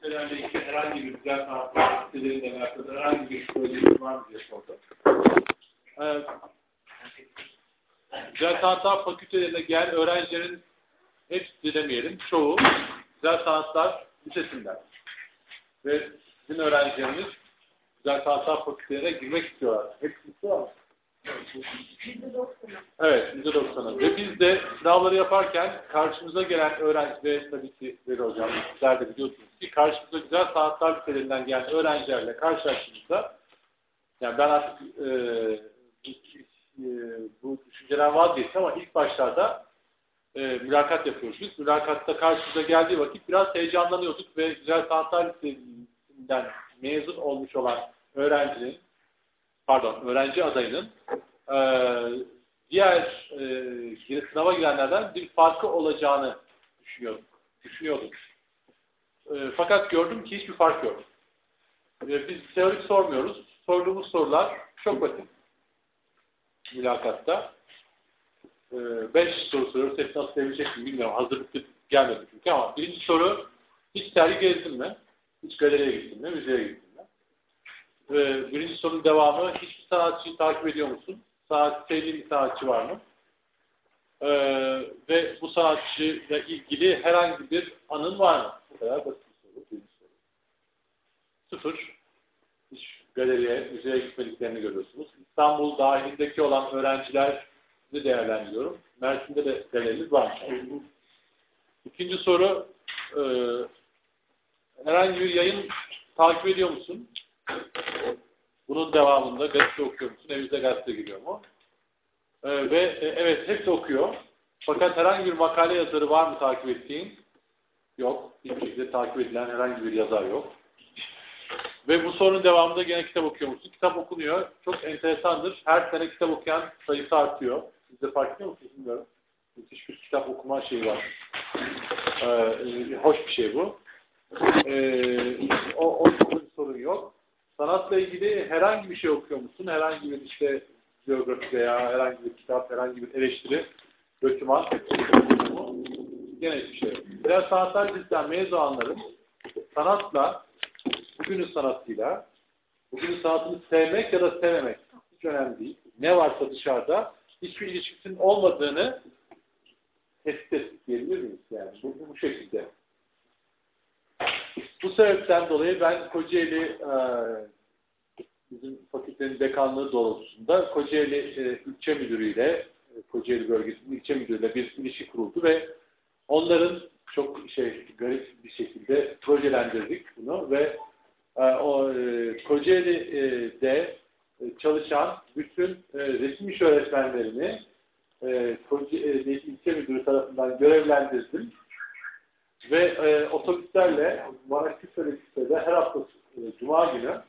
fakültelerle ilgili herhangi bir güzel sanat fakülteleriyle alakalı herhangi bir projeniz var mı diye sordu. Ee, güzel sanatlar fakültelerine gelen öğrencilerin hepsi demeyelim, çoğu güzel sanatlar lisesinden. Ve sizin öğrencileriniz güzel sanatlar fakültelerine girmek istiyorlar. Hepsi istiyorlar. Evet, %90'ı. Ve biz de sınavları yaparken karşımıza gelen öğrenci ve tabii ki Veli Hocam, sizler de biliyorsunuz ki karşımıza güzel sanatlar liselerinden gelen öğrencilerle karşılaştığımızda yani ben artık e, e, bu düşünceden vazgeçtim ama ilk başlarda e, mülakat yapıyoruz biz. Mülakatta karşımıza geldiği vakit biraz heyecanlanıyorduk ve güzel sanatlar lisesinden mezun olmuş olan öğrencinin pardon öğrenci adayının e, diğer e, sınava girenlerden bir farkı olacağını düşünüyorduk. düşünüyorduk. E, fakat gördüm ki hiçbir fark yok. E, biz teorik sormuyoruz. Sorduğumuz sorular çok basit. Mülakatta. E, beş soru soruyoruz. Hepsi nasıl sevecek mi bilmiyorum. Hazırlıklı gelmedi çünkü ama birinci soru hiç sergi gezdin mi? Hiç galeriye gittin mi? Müzeye gittin mi? E, birinci sorunun devamı hiçbir sanatçıyı takip ediyor musun? sanat, sevdiğin bir sanatçı var mı? Ee, ve bu sanatçıyla ilgili herhangi bir anın var mı? Bu kadar basit soru. Bir soru. Sıfır. Hiç galeriye, müzeye gitmediklerini görüyorsunuz. İstanbul dahilindeki olan öğrenciler de değerlendiriyorum. Mersin'de de galerimiz var. İkinci soru, e, herhangi bir yayın takip ediyor musun? Bunun devamında gazete okuyor musun? Evinize gazete giriyor mu? Ee, ve e, evet hepsi okuyor. Fakat herhangi bir makale yazarı var mı takip ettiğin? Yok. Hiçbir şekilde takip edilen herhangi bir yazar yok. Ve bu sorunun devamında gene kitap okuyor musun? Kitap okunuyor. Çok enteresandır. Her sene kitap okuyan sayısı artıyor. Siz de fark ediyor musunuz bilmiyorum. Müthiş bir kitap okuma şeyi var. Ee, hoş bir şey bu. Ee, o, o sorun yok sanatla ilgili herhangi bir şey okuyor musun? Herhangi bir işte biyografi veya herhangi bir kitap, herhangi bir eleştiri, doküman gene bir şey. Biraz sanatlar liseden mezun olanların sanatla, bugünün sanatıyla, bugünün sanatını sevmek ya da sevmemek hiç önemli değil. Ne varsa dışarıda hiçbir ilişkisinin olmadığını tespit ettik diyebilir miyiz? Yani bu, bu şekilde. Bu sebepten dolayı ben Kocaeli e, bizim fakültenin dekanlığı doğrultusunda Kocaeli e, ilçe müdürüyle Kocaeli bölgesinin ilçe müdürüyle bir ilişki kuruldu ve onların çok şey garip bir şekilde projelendirdik bunu ve e, o e, Kocaeli'de e, çalışan bütün e, resim iş öğretmenlerini e, Kocaeli ilçe müdürü tarafından görevlendirdim ve e, otobüslerle Maraş Küseli her hafta e, Cuma günü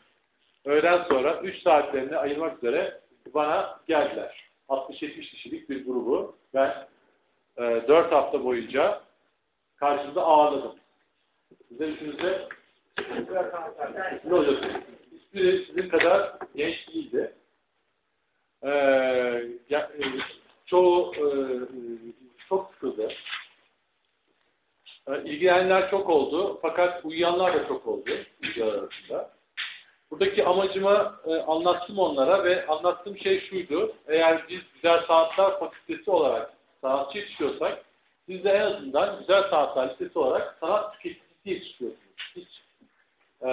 öğleden sonra 3 saatlerini ayırmak üzere bana geldiler. 60-70 kişilik bir grubu ben e, 4 hafta boyunca karşımda ağırladım. Size üçünüzde ne olacaksınız? Hiçbiri sizin kadar genç değildi. Ee, ya, e, çoğu e, çok sıkıldı. E, ilgilenenler çok oldu fakat uyuyanlar da çok oldu ilgiler arasında. Buradaki amacımı e, anlattım onlara ve anlattığım şey şuydu. Eğer biz Güzel Sanatlar Fakültesi olarak sanatçı yetişiyorsak siz de en azından Güzel Sanatlar Lisesi olarak sanat tüketicisi yetişiyorsunuz. Hiç, e,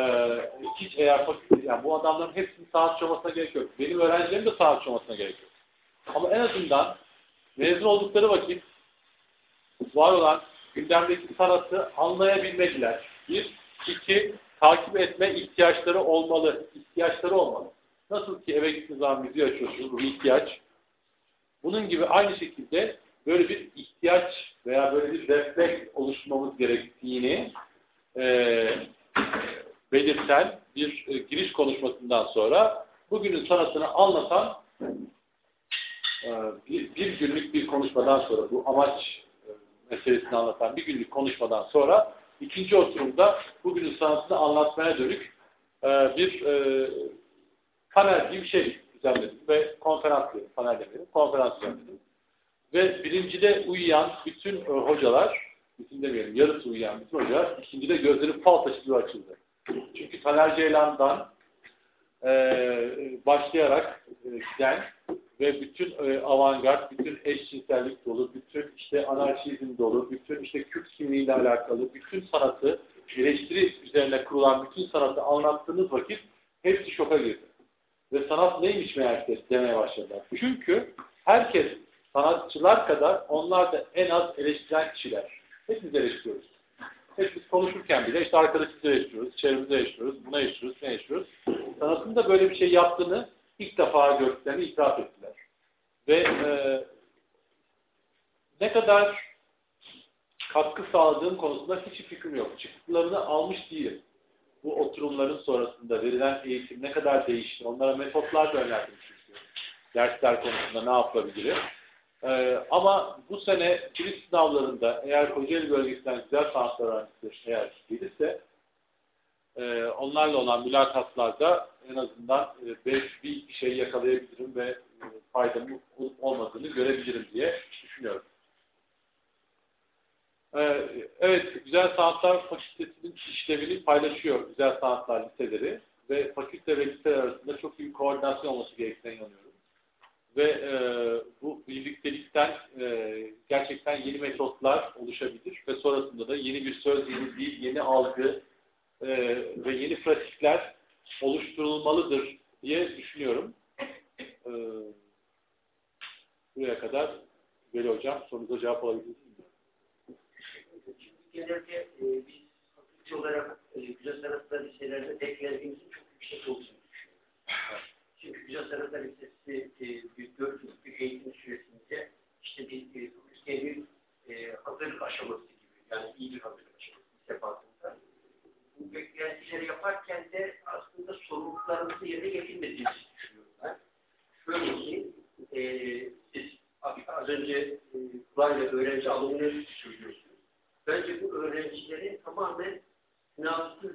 hiç eğer fakülte, yani bu adamların hepsinin sanatçı olmasına gerek yok. Benim öğrencilerim de sanatçı olmasına gerek yok. Ama en azından mezun oldukları vakit var olan gündemdeki sanatı anlayabilmediler. Bir, iki, takip etme ihtiyaçları olmalı. İhtiyaçları olmalı. Nasıl ki eve gittiğiniz zaman müziği açıyorsunuz, bu ihtiyaç. Bunun gibi aynı şekilde böyle bir ihtiyaç veya böyle bir refleks oluşturmamız gerektiğini e, belirten bir e, giriş konuşmasından sonra bugünün sanatını anlatan e, bir, bir günlük bir konuşmadan sonra bu amaç meselesini anlatan bir günlük konuşmadan sonra İkinci oturumda bugünün sanatını anlatmaya dönük e, bir e, panel gibi bir şey düzenledim ve konferans dedim, panel demedim, konferans düzenledim. Ve birincide uyuyan bütün e, hocalar bütün demeyelim yarısı uyuyan bütün hocalar ikincide gözleri fal taşı gibi açıldı. Çünkü Taner Ceylan'dan e, başlayarak e, giden ve bütün e, avantgard, bütün eşcinsellik dolu, bütün işte anarşizm dolu, bütün işte Kürt kimliğiyle alakalı, bütün sanatı eleştiri üzerine kurulan bütün sanatı anlattığınız vakit hepsi şoka girdi. Ve sanat neymiş meğerse demeye başladılar. Çünkü herkes sanatçılar kadar onlar da en az eleştiren kişiler. Hepimiz eleştiriyoruz. Hepimiz konuşurken bile işte arkadaşımızı eleştiriyoruz, çevremizi eleştiriyoruz, buna eleştiriyoruz, ne eleştiriyoruz. Sanatın da böyle bir şey yaptığını ilk defa gördüklerini itiraf ettiler. Ve e, ne kadar katkı sağladığım konusunda hiç fikrim yok. Çıktılarını almış değilim. Bu oturumların sonrasında verilen eğitim ne kadar değişti, onlara metotlar da önerdim çünkü. Dersler konusunda ne yapılabilir. Ee, ama bu sene giriş sınavlarında eğer Kocaeli bölgesinden güzel sanatlar öğrencisi eğer gelirse e, onlarla olan mülakatlarda en azından e, beş bir şey yakalayabilirim ve e, faydamın olup olmadığını görebilirim diye düşünüyorum. Ee, evet, Güzel Sanatlar Fakültesi'nin işlevini paylaşıyor Güzel Sanatlar liseleri ve fakülte ve liseler arasında çok iyi koordinasyon olması gerektiğine inanıyorum. Ve e, bu birliktelikten e, gerçekten yeni metotlar oluşabilir ve sonrasında da yeni bir söz, yeni dil, yeni algı e, ve yeni pratikler oluşturulmalıdır diye düşünüyorum. E, buraya kadar Veli Hocam sorunuza cevap alabilirsiniz genelde e, biz fakülte olarak e, güzel sanatlar liselerde beklediğimizin çok yüksek olduğunu düşünüyorum. Çünkü güzel sanatlar lisesi e, bir dört yıllık bir eğitim süresince işte bir e, fakültenin e, hazırlık aşaması gibi yani iyi bir hazırlık aşaması lise. Bu beklentileri yaparken de aslında sorumluluklarımızı yerine getirmediğimizi düşünüyorum ben. Şöyle ki e, siz az önce e, öğrenci alımını söylüyorsunuz bence bu öğrencilerin tamamen sınavsız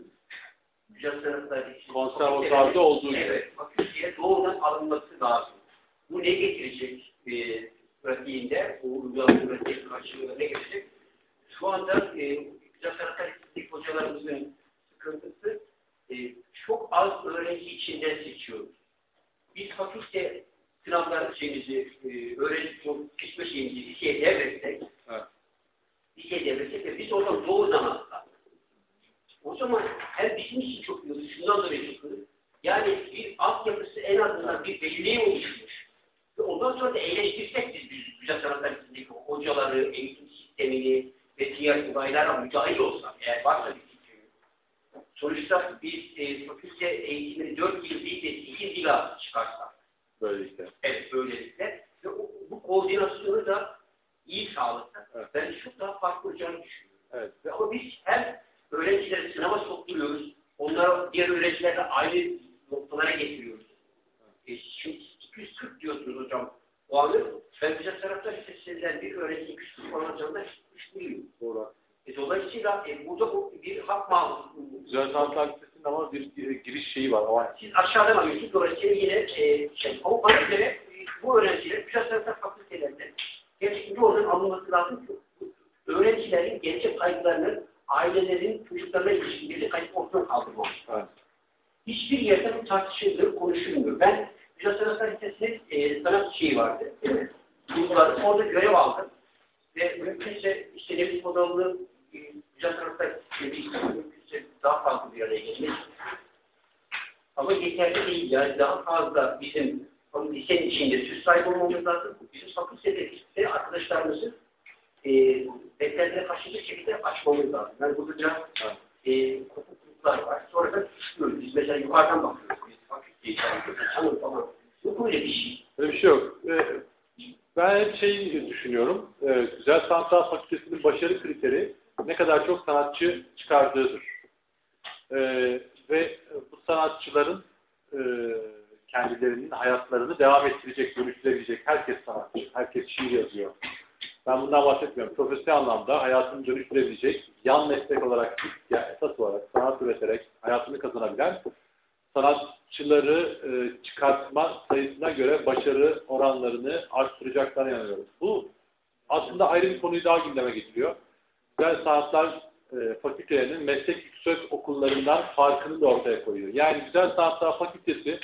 güzel sanatlar konservatuarda olduğu gibi. Evet, fakülteye doğrudan alınması lazım. Bu ne getirecek e, pratiğinde, bu uygulama pratik karşılığında ne getirecek? Şu anda e, güzel sanatlar hocalarımızın sıkıntısı e, çok az öğrenci içinden seçiyoruz. Biz fakülte sınavlar şeyimizi, e, öğrenci seçme şeyimizi liseye devretsek, evet şey devretsek ve biz oradan doğru zaman o zaman hem bizim için çok iyi olur, şundan dolayı çok iyi Yani bir altyapısı en azından bir belirliği oluşmuş. Ve ondan sonra da eleştirsek biz, biz güzel sanatlar içindeki hocaları, eğitim sistemini ve diğer olaylara müdahil olsak, eğer varsa bir. Sonuçta biz e, fakülte eğitimini dört yıl değil de sekiz yıla çıkarsak. Böylelikle. Evet, böylelikle. Ve o, bu koordinasyonu da iyi sağlıkta. Evet. Ben çok daha farklı olacağını düşünüyorum. Evet. Ama biz hem öğrencileri sınava sokturuyoruz, onları diğer öğrencilerle aynı noktalara getiriyoruz. Evet. E, şimdi 240 diyorsunuz hocam. O anı ben bize tarafta lisesinden bir öğrenci 240 puan alacağından hiç bilmiyorum. Doğru. E, dolayısıyla e, burada bu bir hak. Güzel Sanatlar Lisesi'nin ama bir giriş şeyi var. Ama... Siz aşağıdan alıyorsunuz. Dolayısıyla yine e, şey, ama bana göre bu öğrenciler Güzel Sanatlar Fakültelerinde gerçekten oradan alınması lazım ki öğrencilerin gelecek kayıplarını ailelerin çocuklarına ilişkin gelecek kayıp ortadan kaldırmak. Evet. Hiçbir yerde bu tartışılmıyor, konuşulmuyor. Ben Güzel Sanatlar Lisesi'nin e, sanat şeyi vardı. Duyguları. Orada görev aldım. Ve mümkünse işte Nevis Modalı'nın e, Sanatlar Lisesi'nin mümkünse daha fazla bir araya gelmek. Ama yeterli değil. Yani daha fazla bizim lisenin içinde söz sahibi olmamız lazım. Bizim fakültede arkadaşlarımızın e, karşı bir şekilde açmamız lazım. Yani burada e, kopukluklar var. Sonra da düşüyoruz. Biz mesela yukarıdan bakıyoruz. Biz fakülteyi tanıyoruz falan. Yok öyle bir şey. Öyle bir şey yok. Ben hep şey düşünüyorum. Ee, Güzel Sanatlar Fakültesi'nin başarı kriteri ne kadar çok sanatçı çıkardığıdır. Ee, ve bu sanatçıların e, kendilerinin hayatlarını devam ettirecek, dönüştürebilecek. Herkes sanatçı, herkes şiir yazıyor. Ben bundan bahsetmiyorum. Profesyonel anlamda hayatını dönüştürebilecek, yan meslek olarak, yani esas olarak sanat üreterek hayatını kazanabilen sanatçıları e, çıkartma sayısına göre başarı oranlarını arttıracaklarına inanıyorum. Bu aslında ayrı bir konuyu daha gündeme getiriyor. Güzel sanatlar e, fakültelerinin meslek yüksek okullarından farkını da ortaya koyuyor. Yani güzel sanatlar fakültesi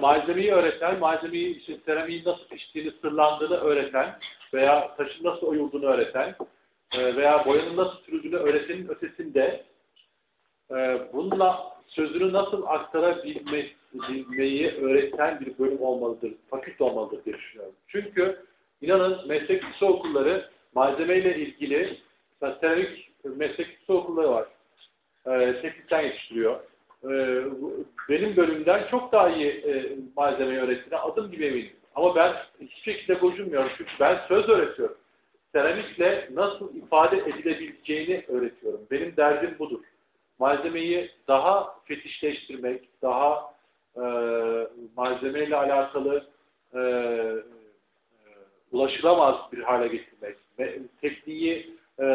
malzemeyi öğreten, malzemeyi, işte seramiğin nasıl piştiğini, sırlandığını öğreten veya taşın nasıl oyulduğunu öğreten e, veya boyanın nasıl sürüldüğünü öğretenin ötesinde e, bununla sözünü nasıl aktarabilmeyi öğreten bir bölüm olmalıdır, fakülte olmalıdır diye düşünüyorum. Çünkü inanın meslek lise okulları malzemeyle ilgili seramik meslek okulları var. E, teknikten yetiştiriyor. E, benim bölümden çok daha iyi e, malzemeyi öğrettiğine adım gibi eminim. Ama ben hiçbir şekilde gocunmuyorum. Çünkü ben söz öğretiyorum. Seramikle nasıl ifade edilebileceğini öğretiyorum. Benim derdim budur malzemeyi daha fetişleştirmek, daha e, malzemeyle alakalı e, e, ulaşılamaz bir hale getirmek ve tekniği e,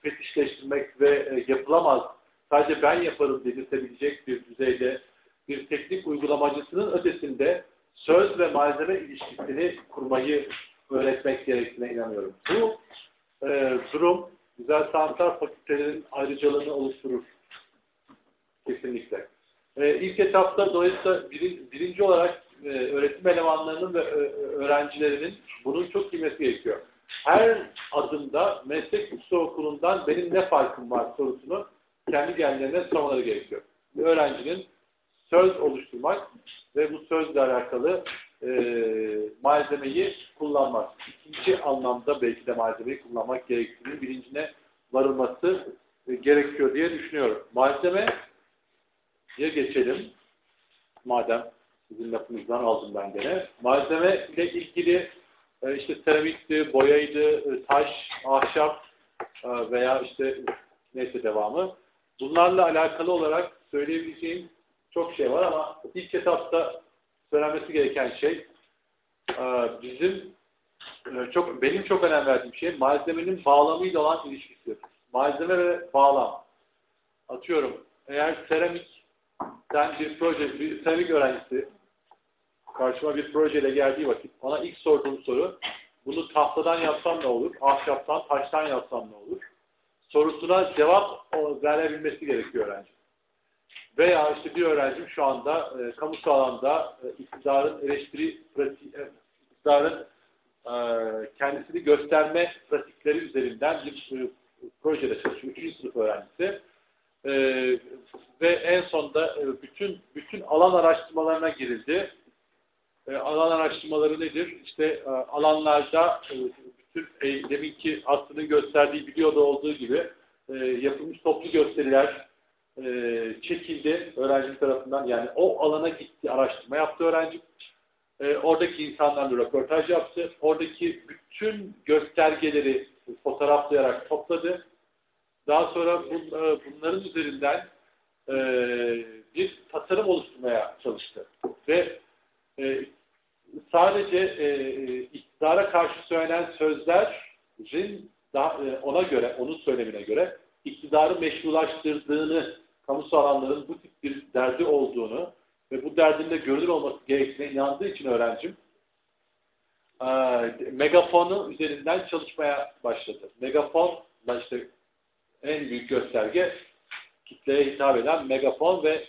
fetişleştirmek ve e, yapılamaz, sadece ben yaparım dedirtebilecek bir düzeyde bir teknik uygulamacısının ötesinde söz ve malzeme ilişkisini kurmayı öğretmek gerektiğine inanıyorum. Bu e, durum güzel sanatlar fakültelerinin ayrıcalığını oluşturur. Kesinlikle. Ee, ilk etapta dolayısıyla bir, birinci olarak e, öğretim elemanlarının ve e, öğrencilerinin bunun çok bilmesi gerekiyor. Her adımda meslek yüksek okulundan benim ne farkım var sorusunu kendi kendilerine sormaları gerekiyor. Bir öğrencinin söz oluşturmak ve bu sözle alakalı e, malzemeyi kullanmak. İkinci anlamda belki de malzemeyi kullanmak gerektiğini bilincine varılması e, gerekiyor diye düşünüyorum. Malzeme diye geçelim. Madem sizin lafınızdan aldım ben gene. Malzeme ile ilgili e, işte seramikti, boyaydı, e, taş, ahşap e, veya işte neyse devamı. Bunlarla alakalı olarak söyleyebileceğim çok şey var ama ilk etapta söylenmesi gereken şey e, bizim e, çok benim çok önem verdiğim şey malzemenin bağlamıyla olan ilişkisi. Malzeme ve bağlam. Atıyorum eğer seramikten bir proje, bir seramik öğrencisi karşıma bir projeyle geldiği vakit ona ilk sorduğum soru bunu tahtadan yapsam ne olur? Ahşaptan, taştan yapsam ne olur? Sorusuna cevap verebilmesi gerekiyor öğrenci. Veya işte bir öğrencim şu anda e, kamusal alanda e, iktidarın eleştiri pratiği, e, iktidarın e, kendisini gösterme pratikleri üzerinden bir e, projede çalışıyor. Üçüncü sınıf öğrencisi. E, ve en sonunda e, bütün bütün alan araştırmalarına girildi. E, alan araştırmaları nedir? İşte e, alanlarda e, bütün e, deminki aslının gösterdiği videoda olduğu gibi e, yapılmış toplu gösteriler e, çekildi öğrenci tarafından. Yani o alana gitti, araştırma yaptı öğrenci. E, oradaki insanlarla röportaj yaptı. Oradaki bütün göstergeleri fotoğraflayarak topladı. Daha sonra bun, e, bunların üzerinden e, bir tasarım oluşturmaya çalıştı. Ve e, sadece e, iktidara karşı söylenen sözlerin daha, e, ona göre, onun söylemine göre iktidarı meşrulaştırdığını, kamusal alanların bu tip bir derdi olduğunu ve bu derdin de görülür olması gerektiğine inandığı için öğrencim e, megafonu üzerinden çalışmaya başladı. Megafon işte en büyük gösterge kitleye hitap eden megafon ve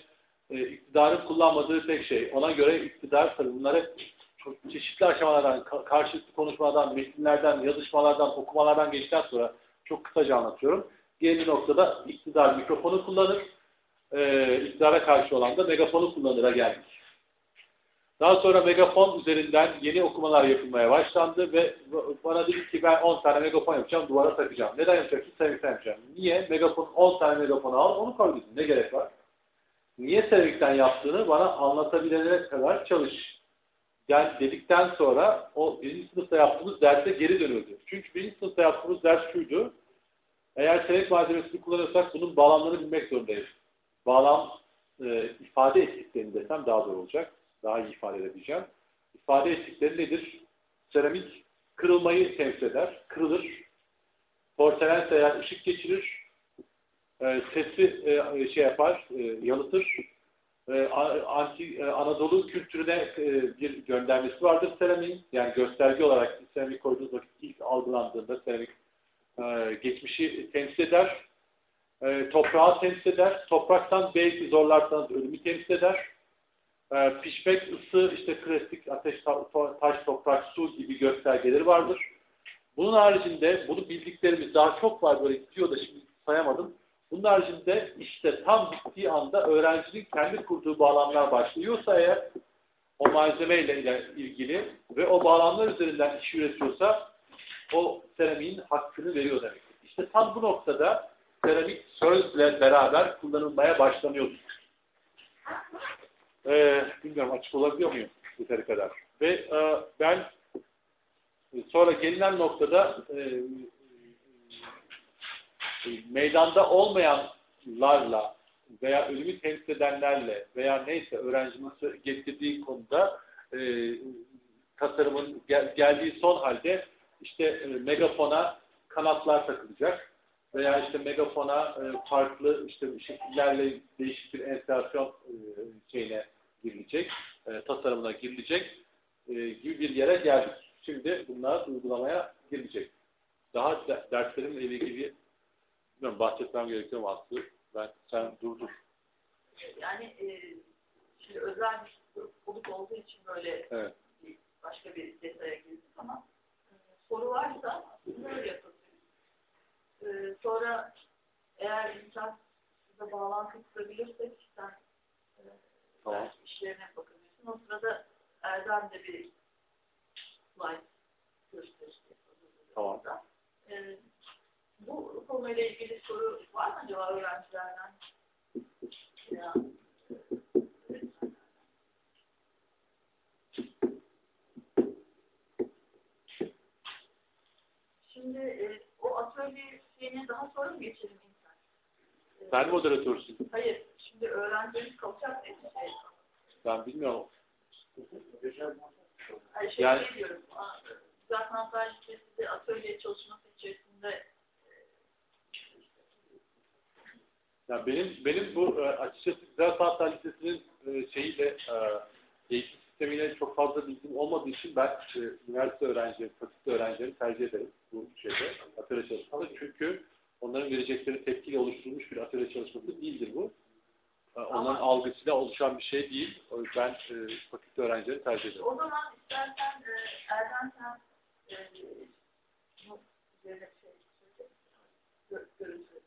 e, iktidarın kullanmadığı tek şey. Ona göre iktidar bunları çok çeşitli aşamalardan, karşılıklı konuşmalardan, metinlerden, yazışmalardan, okumalardan geçtikten sonra çok kısaca anlatıyorum. Geldiği noktada iktidar mikrofonu kullanır, e, iktidara karşı olan da megafonu kullanıra geldik. Daha sonra megafon üzerinden yeni okumalar yapılmaya başlandı ve bana dedi ki ben 10 tane megafon yapacağım, duvara takacağım. Neden yapacağım? Hiç sevgiden yapacağım. Niye? Megafon 10 tane megafon al, onu koy dedim. Ne gerek var? Niye sevgiden yaptığını bana anlatabilene kadar çalış. Yani dedikten sonra o birinci sınıfta yaptığımız derse geri dönüldü. Çünkü birinci sınıfta yaptığımız ders şuydu. Eğer sevk malzemesini kullanırsak bunun bağlamlarını bilmek zorundayız. Bağlam e, ifade ettiklerini desem daha doğru olacak daha iyi ifade edebileceğim. İfade ettikleri nedir? Seramik kırılmayı temsil eder. Kırılır. Porselen eğer ışık geçirir. E, sesi e, şey yapar, e, yalıtır. E, anti, e, Anadolu kültürüne e, bir göndermesi vardır seramiğin. Yani gösterge olarak seramik koyduğunuz vakit ilk algılandığında seramik e, geçmişi temsil eder. E, toprağı temsil eder. Topraktan belki zorlarsanız ölümü temsil eder. E, pişmek, ısı, işte klasik ateş, ta, taş, toprak, su gibi göstergeleri vardır. Bunun haricinde bunu bildiklerimiz daha çok var böyle gidiyor da şimdi sayamadım. Bunun haricinde işte tam bittiği anda öğrencinin kendi kurduğu bağlamlar başlıyorsa eğer o malzemeyle ilgili ve o bağlamlar üzerinden iş üretiyorsa o seramiğin hakkını veriyor demek. İşte tam bu noktada seramik sözle beraber kullanılmaya başlanıyordu. Ee, bilmiyorum açık olabiliyor muyum yeteri kadar. Ve e, ben sonra gelinen noktada e, e, meydanda olmayanlarla veya ölümü temsil edenlerle veya neyse öğrencimiz getirdiği konuda e, tasarımın gel, geldiği son halde işte e, megafona kanatlar takılacak veya işte megafona e, farklı işte şekillerle değişik bir enstalasyon e, şeyine girilecek, e, tasarımına girilecek e, gibi bir yere geldik. Şimdi bunlar uygulamaya girilecek. Daha de, derslerimle ilgili bilmiyorum bahsetmem gerekiyor mu Aslı? Ben, sen durdur. Yani e, şimdi özel bir konuk olduğu için böyle evet. başka bir detaya girdik ama e, soru varsa böyle yapabiliriz. E, sonra eğer insan size bağlantı kurabilirsek sen e, Tamam. işlerine bakabilirsin. O sırada Erdem de bir slide gösterecek. Tamam. E, bu konuyla ilgili soru var mı acaba öğrencilerden? Ya. Şimdi e, o atölye şeyine daha sonra mı geçelim insan? E, Sen moderatörsün. Hayır, şimdi öğrencilerimiz kalacak değil mi? Şey, Ben bilmiyorum. Hayır, şey Yani- diyorum. Güzel Sanatlar Lisesi'de atölye çalışması içerisinde Ya benim benim bu e, açıkçası Güzel Sanatlar Lisesi'nin e, şeyiyle e, eğitim sistemiyle çok fazla bilgim olmadığı için ben e, üniversite öğrencileri, fakülte öğrencileri tercih ederim bu şeyde atölye çalışmaları. Çünkü onların verecekleri tepkiyle oluşturulmuş bir atölye çalışması değildir bu. E, onların Ama- algısıyla oluşan bir şey değil. O yüzden e, fakülte öğrencileri tercih ederim. O zaman istersen e, Erdem sen e, bu üzerine şey söyleyecek misin? Gö- görüntü üzerine.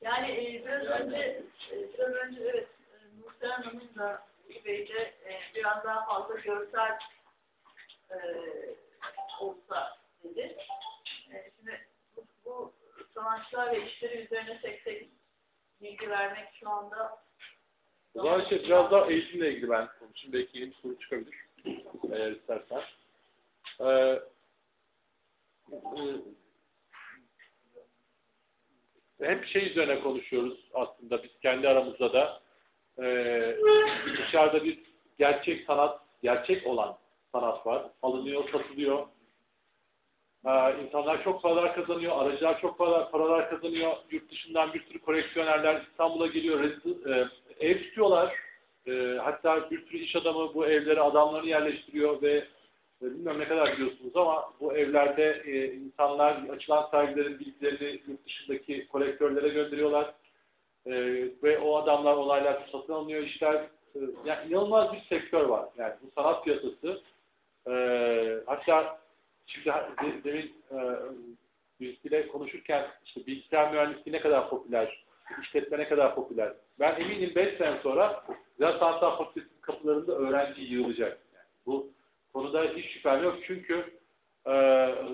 Yani e, biraz önce e, biraz önce evet e, Nursel Hanım'ın da Ulu Bey'de e, biraz daha fazla görsel e, olsa dedi. E, şimdi bu, bu sanatçılar ve işleri üzerine tek tek bilgi vermek şu anda O zaman işte biraz daha eğitimle ilgili ben konuşayım. Belki yeni bir soru çıkabilir. Eğer istersen. Ee, e, hep şey üzerine konuşuyoruz aslında biz kendi aramızda da. Ee, dışarıda bir gerçek sanat, gerçek olan sanat var. Alınıyor, satılıyor. Ee, insanlar çok paralar kazanıyor, aracılar çok paralar, paralar kazanıyor. Yurt dışından bir sürü koleksiyonerler İstanbul'a geliyor, e, ev tutuyorlar. E, hatta bir sürü iş adamı bu evlere adamlarını yerleştiriyor ve e, bilmiyorum ne kadar biliyorsunuz ama bu evlerde e, insanlar açılan sergilerin bilgilerini yurt dışındaki kolektörlere gönderiyorlar. E, ve o adamlar olaylar satın alınıyor işler. E, yani inanılmaz bir sektör var. Yani bu sanat piyasası. E, hatta şimdi de- demin e, birisiyle konuşurken işte bilgisayar mühendisliği ne kadar popüler, işletme ne kadar popüler. Ben eminim 5 sene sonra Güzel Sanatlar Fakültesi'nin kapılarında öğrenci yığılacak. Yani bu konuda hiç şüphem yok. Çünkü e,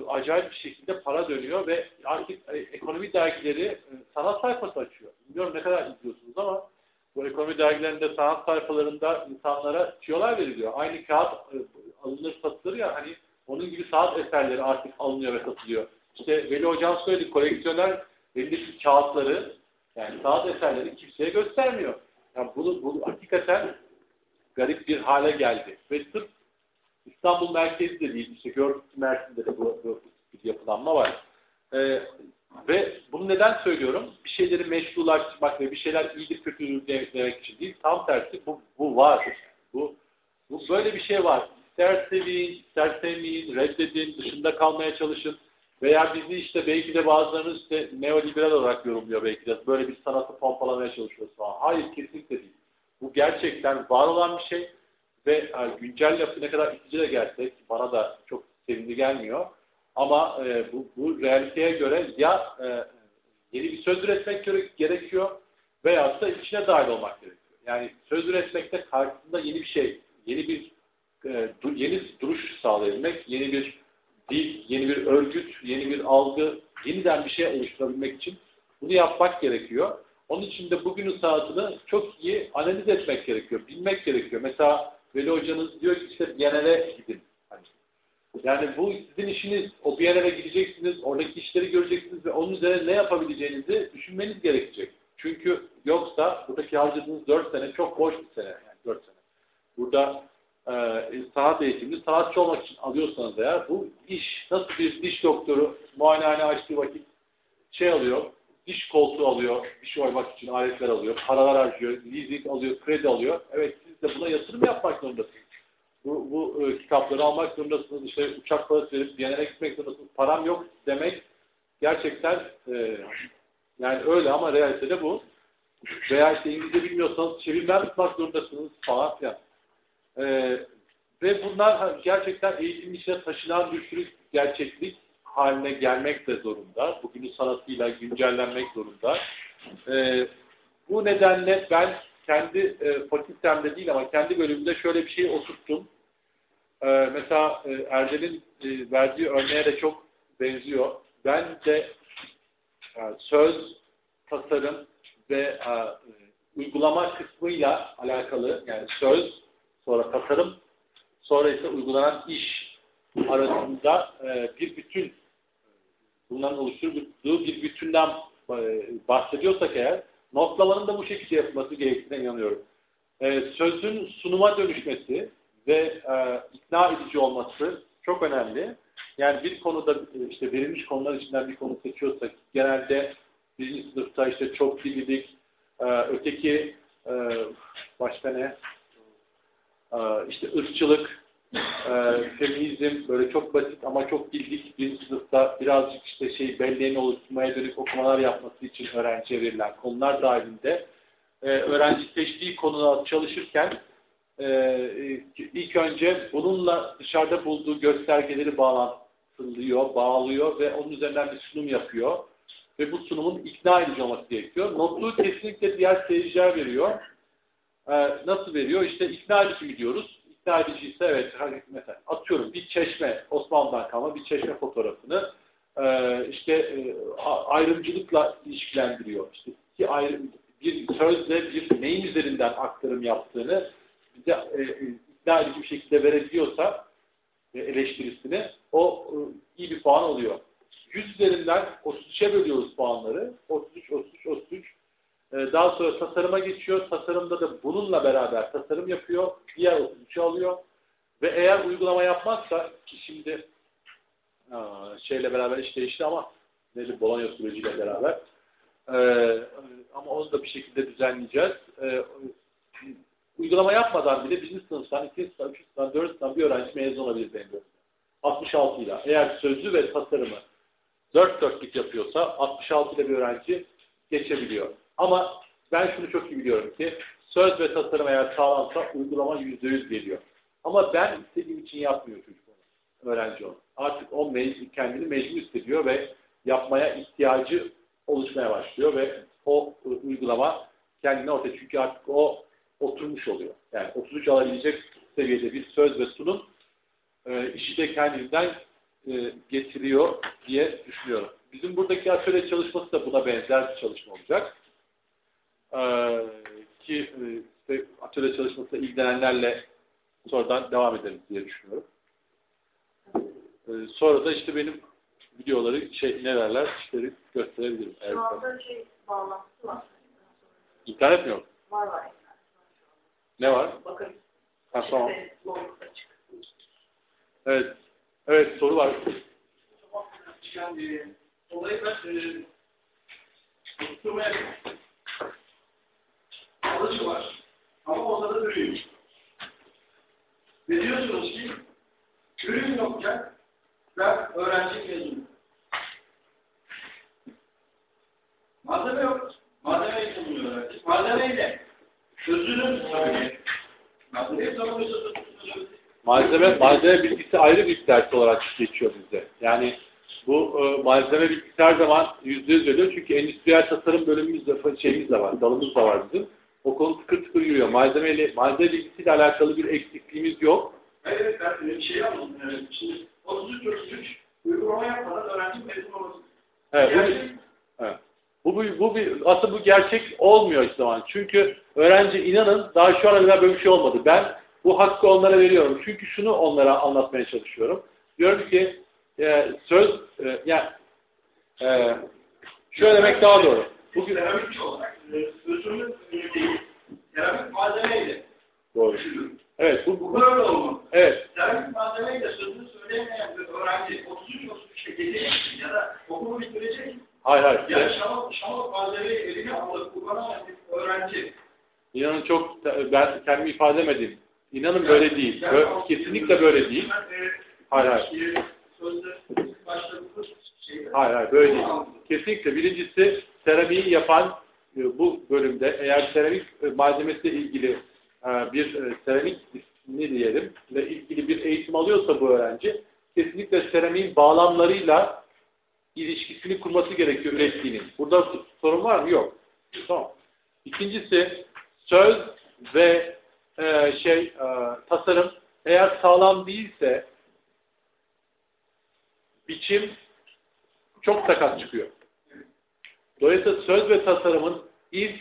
acayip bir şekilde para dönüyor ve artık e, ekonomi dergileri e, sanat sayfası açıyor. Bilmiyorum ne kadar izliyorsunuz ama bu ekonomi dergilerinde sanat sayfalarında insanlara tüyolar veriliyor. Aynı kağıt e, alınır satılır ya hani onun gibi sanat eserleri artık alınıyor ve satılıyor. İşte Veli Hocam söyledi koleksiyoner elindeki kağıtları yani sanat eserleri kimseye göstermiyor. Yani bunu, bu hakikaten garip bir hale geldi. Ve sırf İstanbul merkezi de değil, işte Gördük merkezinde de bu, bu bir yapılanma var. Ee, ve bunu neden söylüyorum? Bir şeyleri meşrulaştırmak ve bir şeyler iyidir kötüdür demek için değil. Tam tersi bu, bu var. Bu, bu böyle bir şey var. ister sevin, ister sevmeyin, reddedin, dışında kalmaya çalışın. Veya bizi işte belki de bazılarınız işte neoliberal olarak yorumluyor belki de. Böyle bir sanatı pompalamaya çalışıyoruz falan. Hayır kesinlikle değil. Bu gerçekten var olan bir şey ve yani güncel lafı ne kadar itici de gelse bana da çok sevimli gelmiyor. Ama e, bu, bu realiteye göre ya e, yeni bir söz üretmek gerekiyor veya da içine dahil olmak gerekiyor. Yani söz üretmekte karşısında yeni bir şey, yeni bir e, yeni duruş sağlayabilmek, yeni bir dil, yeni bir örgüt, yeni bir algı, yeniden bir şey oluşturabilmek için bunu yapmak gerekiyor. Onun için de bugünün sanatını çok iyi analiz etmek gerekiyor, bilmek gerekiyor. Mesela Veli Hocanız diyor ki işte Biennale gidin. Hani, yani bu sizin işiniz, o Biennale gideceksiniz, oradaki işleri göreceksiniz ve onun üzerine ne yapabileceğinizi düşünmeniz gerekecek. Çünkü yoksa buradaki harcadığınız dört sene çok boş bir sene. Yani dört sene. Burada e, sanat eğitimini sanatçı olmak için alıyorsanız eğer bu iş nasıl bir diş doktoru muayenehane açtığı vakit şey alıyor, diş koltuğu alıyor, diş oymak için aletler alıyor, paralar harcıyor, leasing alıyor, kredi alıyor. Evet de buna yatırım yapmak zorundasınız. Bu, bu e, kitapları almak zorundasınız, işte uçak parası verip Viyana'ya gitmek zorundasınız. Param yok demek gerçekten e, yani öyle ama realitede bu. Veya işte İngilizce bilmiyorsanız çevirmen tutmak zorundasınız falan filan. Ee, ve bunlar gerçekten eğitim içine taşınan bir sürü gerçeklik haline gelmek de zorunda. Bugünün sanatıyla güncellenmek zorunda. Ee, bu nedenle ben kendi e, fakültemde değil ama kendi bölümümde şöyle bir şey oturttum. Ee, mesela e, Erdel'in e, verdiği örneğe de çok benziyor. Ben de e, söz, tasarım ve e, uygulama kısmıyla alakalı yani söz, sonra tasarım, sonra ise uygulanan iş arasında e, bir bütün bunların oluşturduğu bir bütünden bahsediyorsak eğer notlamanın da bu şekilde yapılması gerektiğine inanıyorum. Sözün sunuma dönüşmesi ve ikna edici olması çok önemli. Yani bir konuda işte verilmiş konular içinden bir konu seçiyorsak genelde birinci sınıfta işte çok dillilik, e, öteki e, başka ne? E, işte ırkçılık, e, feminizm böyle çok basit ama çok bildik birinci sınıfta birazcık işte şey belleğini oluşturmaya dönük okumalar yapması için öğrenciye verilen konular dahilinde e, öğrenci seçtiği konuda çalışırken e, ilk önce bununla dışarıda bulduğu göstergeleri bağlantılıyor, bağlıyor ve onun üzerinden bir sunum yapıyor. Ve bu sunumun ikna edici olması gerekiyor. Notluğu kesinlikle diğer seyirciler veriyor. Ee, nasıl veriyor? İşte ikna edici mi diyoruz? Edici ise evet mesela atıyorum bir çeşme, Osmanlı'dan kalma bir çeşme fotoğrafını e, işte e, ayrımcılıkla ilişkilendiriyor. İşte iki ayrı, bir sözle bir neyin üzerinden aktarım yaptığını bize e, e, edici bir şekilde verebiliyorsa e, eleştirisini o e, iyi bir puan oluyor. 100 üzerinden 33'e bölüyoruz puanları. 33, 33, 33. Ee, daha sonra tasarıma geçiyor. Tasarımda da bununla beraber tasarım yapıyor. Diğer 33'ü alıyor. Ve eğer uygulama yapmazsa ki şimdi şeyle beraber iş değişti ama neydi Bologna süreciyle beraber ee, ama onu da bir şekilde düzenleyeceğiz. Ee, uygulama yapmadan bile birinci sınıftan, ikinci sınıftan, üçüncü sınıftan, dördüncü sınıftan bir öğrenci mezun olabilir benim 66 ile. Eğer sözlü ve tasarımı dört dörtlük yapıyorsa 66 ile bir öğrenci geçebiliyor. Ama ben şunu çok iyi biliyorum ki söz ve tasarım eğer sağlamsa uygulama yüzde yüz geliyor. Ama ben istediğim için yapmıyor çocuk onu. Öğrenci onu. Artık o kendini mecbur hissediyor ve yapmaya ihtiyacı oluşmaya başlıyor ve o uygulama kendine ortaya çünkü artık o oturmuş oluyor. Yani 33 alabilecek seviyede bir söz ve sunum e, işi de kendinden e, getiriyor diye düşünüyorum. Bizim buradaki atölye çalışması da buna benzer bir çalışma olacak. Ee, ki e, işte atölye çalışmasıyla ilgilenenlerle sonradan devam ederiz diye düşünüyorum. Ee, sonra da işte benim videoları şey ne derler işleri gösterebilirim. Şu anda şey bağlantısı var. İnternet mi yok? Var var. Ne var? Bakın. Ha, tamam. Evet. Evet soru var. Olayı ben e, alıcı var. Ama ortada duruyor. Ve diyorsunuz ki ürün yokken ben öğrenci mezunum. Malzeme yok. Malzemeyi buluyor öğrenci. Malzemeyle sözünü söylüyor. Malzemeyi söylüyor. Malzeme, malzeme bilgisi ayrı bir ders olarak geçiyor bizde. Yani bu e, malzeme bilgisi her zaman yüzde yüz öyle. Çünkü endüstriyel tasarım bölümümüz de, şeyimiz de var, dalımız da var bizim. O konu tıkır tıkır yürüyor. Malzemeyle, malzeme bilgisiyle alakalı bir eksikliğimiz yok. Evet ben bir şey anladım. Evet. Şimdi 33 33 uygulama yapmadan öğrenci mezun olması. Evet, bu, Yani, evet. Bu, bu, bu bir, aslında bu gerçek olmuyor işte zaman. Çünkü öğrenci inanın daha şu ana kadar böyle bir şey olmadı. Ben bu hakkı onlara veriyorum. Çünkü şunu onlara anlatmaya çalışıyorum. Diyorum ki e, söz e, yani e, şöyle demek daha doğru. Bugün seramikçi olarak e, sözünün ünlü değil. Seramik malzemeyle. Doğru. Evet bu, Bu böyle olmalı. evet Seramik malzemeyle sözünü söyleyemeyen bir öğrenci 33-33'e gelecek ya da okulu bitirecek. hayır hayır. Yani şamak, şamak malzemeyi eline alıp kullanamayan bir öğrenci. İnanın çok ben kendimi ifade emedim. İnanın böyle değil. Bö- kesinlikle böyle değil. Hayır, hayır. Sözde başladığımız şey. Hayır hayır böyle değil. Kesinlikle birincisi seramiği yapan e, bu bölümde eğer seramik e, malzemesiyle ilgili e, bir seramik ne diyelim ile ilgili bir eğitim alıyorsa bu öğrenci kesinlikle seramiğin bağlamlarıyla ilişkisini kurması gerekiyor ürettiğinin. Burada sorun var mı? Yok. Tamam. İkincisi söz ve e, şey e, tasarım eğer sağlam değilse biçim çok sakat çıkıyor. Dolayısıyla söz ve tasarımın ilk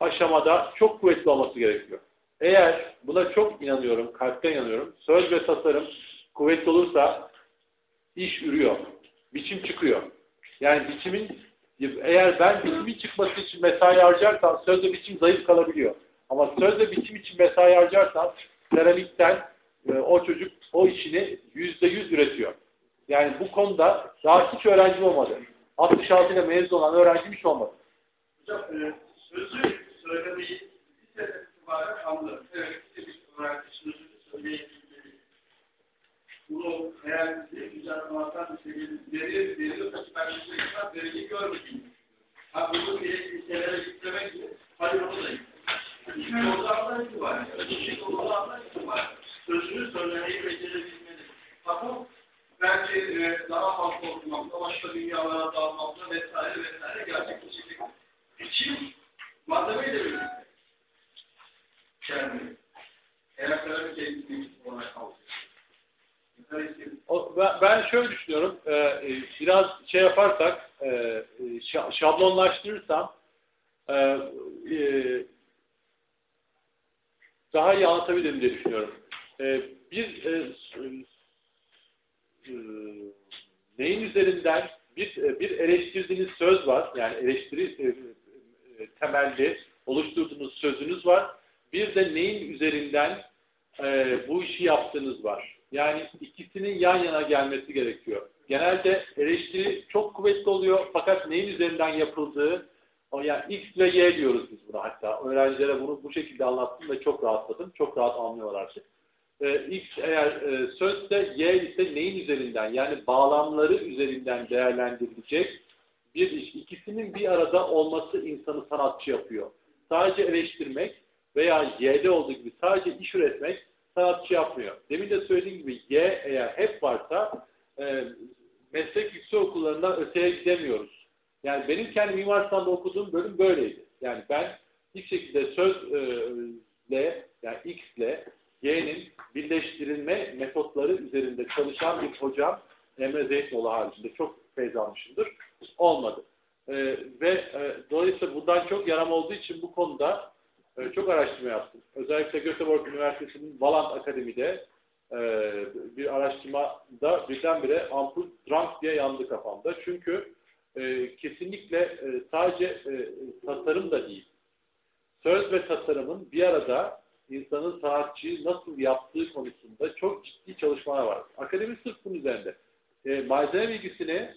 aşamada çok kuvvetli olması gerekiyor. Eğer buna çok inanıyorum, kalpten inanıyorum, söz ve tasarım kuvvetli olursa iş ürüyor, biçim çıkıyor. Yani biçimin, eğer ben biçimin çıkması için mesai harcarsam söz ve biçim zayıf kalabiliyor. Ama söz ve biçim için mesai harcarsam seramikten e, o çocuk o işini yüzde yüz üretiyor. Yani bu konuda daha hiç öğrencim olmadı. 66 ile mezun olan öğrencim hiç olmadı. Hocam e, sözü söylemeyi sene itibaren anladım. Evet, öğrenci sözünü söyleyebilmeli. Bunu bize güzel anlatan bir seviyede veriyor, veriyorsa ki ben görmediğimi Ha bunu bir liselere yüklemek gibi, hadi onu da yüklemek. Yolda anlar itibaren, öteki yolda anlar itibaren sözünü söylemeyi becerebilmeli. Ha bence e, daha fazla okumakla, başka dünyalara dalmakla vesaire vesaire gerçekleşecek. Biçim malzemeyle birlikte. Yani eğer seramik eğitimi olarak. O, ben, şöyle düşünüyorum, e, e, biraz şey yaparsak, e, şa- şablonlaştırırsam, daha iyi anlatabilirim diye düşünüyorum. Bir e, e, neyin üzerinden bir, e, bir eleştirdiğiniz söz var, yani eleştiri e, e, temelli oluşturduğunuz sözünüz var. Bir de neyin üzerinden e, bu işi yaptığınız var. Yani ikisinin yan yana gelmesi gerekiyor. Genelde eleştiri çok kuvvetli oluyor fakat neyin üzerinden yapıldığı, o yani X ve Y diyoruz biz buna hatta. Öğrencilere bunu bu şekilde anlattım ve çok rahatladım. Çok rahat anlıyorlar artık. Ee, X eğer e, sözse Y ise neyin üzerinden yani bağlamları üzerinden değerlendirilecek bir iş. İkisinin bir arada olması insanı sanatçı yapıyor. Sadece eleştirmek veya Y'de olduğu gibi sadece iş üretmek sanatçı yapmıyor. Demin de söylediğim gibi Y eğer hep varsa e, meslek yüksek okullarından öteye gidemiyoruz. Yani benim kendi Mimar Sinan'da okuduğum bölüm böyleydi. Yani ben ilk şekilde sözle yani X ile Y'nin birleştirilme metotları üzerinde çalışan bir hocam Emre Zeytinoğlu haricinde çok feyz almışımdır. Olmadı. E, ve e, dolayısıyla bundan çok yaram olduğu için bu konuda e, çok araştırma yaptım. Özellikle Göteborg Üniversitesi'nin Valand Akademi'de e, bir araştırmada birdenbire ampul drank diye yandı kafamda. Çünkü e, kesinlikle e, sadece e, tasarım da değil. Söz ve tasarımın bir arada insanın sanatçıyı nasıl yaptığı konusunda çok ciddi çalışmalar var. Akademi sırf bunun üzerinde. E, malzeme bilgisini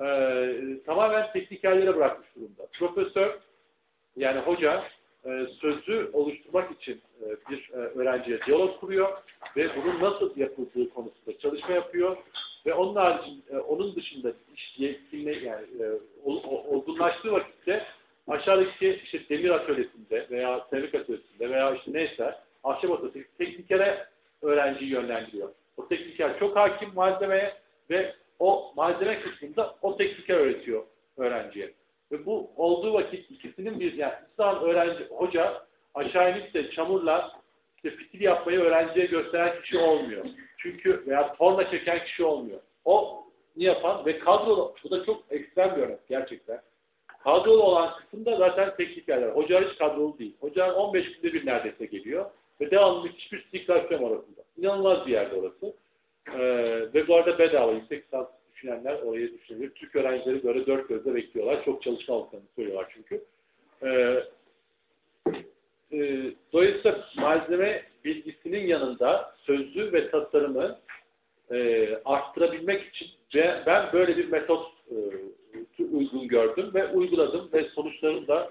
e, tamamen teknikerlere bırakmış durumda. Profesör, yani hoca e, sözü oluşturmak için e, bir e, öğrenciye diyalog kuruyor ve bunun nasıl yapıldığı konusunda çalışma yapıyor ve onun haricinde, e, onun dışında iş yetkinliği yani e, ol- olgunlaştığı vakitte aşağıdaki işte demir atölyesinde veya seramik atölyesinde işte neyse ahşap atölyesinde teknikere öğrenciyi yönlendiriyor. O tekniker çok hakim malzemeye ve o malzeme kısmında o tekniker öğretiyor öğrenciye. Ve bu olduğu vakit ikisinin bir yani İslam öğrenci hoca aşağı inip de çamurla işte fitil yapmayı öğrenciye gösteren kişi olmuyor. Çünkü veya torna çeken kişi olmuyor. O ne yapan ve kadrolu bu da çok ekstrem bir örnek gerçekten. Kadrolu olan kısımda zaten teknikerler. Hoca hiç kadrolu değil. Hoca 15 günde bir neredeyse geliyor ve devamlı hiçbir sirkülasyon orasında. İnanılmaz bir yerde orası. Ee, ve bu arada bedava yüksek lisans düşünenler oraya düşünebilir. Türk öğrencileri böyle dört gözle bekliyorlar. Çok çalışkan olduklarını söylüyorlar çünkü. Ee, e, dolayısıyla malzeme bilgisinin yanında sözlü ve tasarımı e, arttırabilmek için ben böyle bir metot e, uygun gördüm ve uyguladım ve sonuçlarını da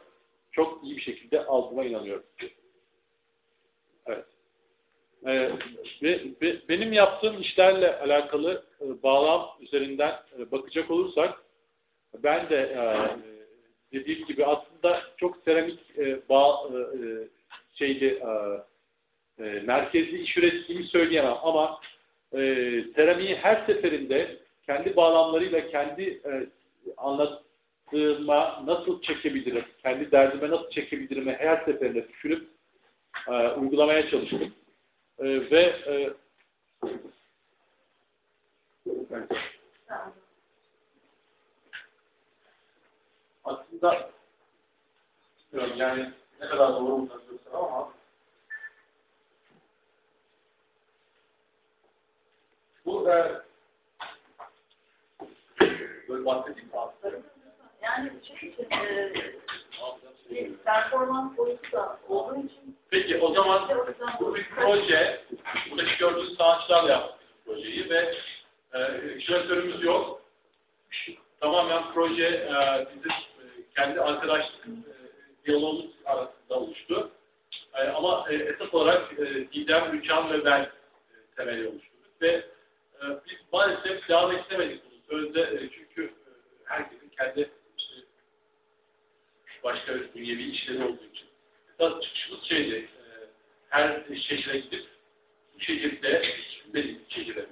aldığıma inanıyorum. Evet. Ee, ve, ve benim yaptığım işlerle alakalı e, bağlam üzerinden e, bakacak olursak ben de e, dediğim gibi aslında çok seramik e, bağ e, e, şeyli e, e, merkezli iş ürettiğimi söyleyemem ama e, seramiği her seferinde kendi bağlamlarıyla kendi e, anlattığıma nasıl çekebilirim, kendi derdime nasıl çekebilirim her seferinde düşünüp e, uygulamaya çalıştım. E, ve e, aslında yani ne kadar doğru olacak ama bu e, böyle bahsedeyim mi aslında? Yani için, e, performans boyutu da olduğu için Peki o zaman bu bir proje, buradaki gördüğünüz sanatçılarla yaptık projeyi ve e, küratörümüz yok. Tamamen proje e, bizim e, kendi arkadaşlık e, diyalogumuz arasında oluştu. E, ama e, esas olarak e, Didem, Rükan ve ben e, temeli oluşturduk ve e, biz maalesef devam istemedik bunu sözde e, çünkü e, herkesin kendi başka bir dünyevi işleri olduğu için. Esas çıkışımız şeydi, e, her şehre gidip bu şehirde, bir şehire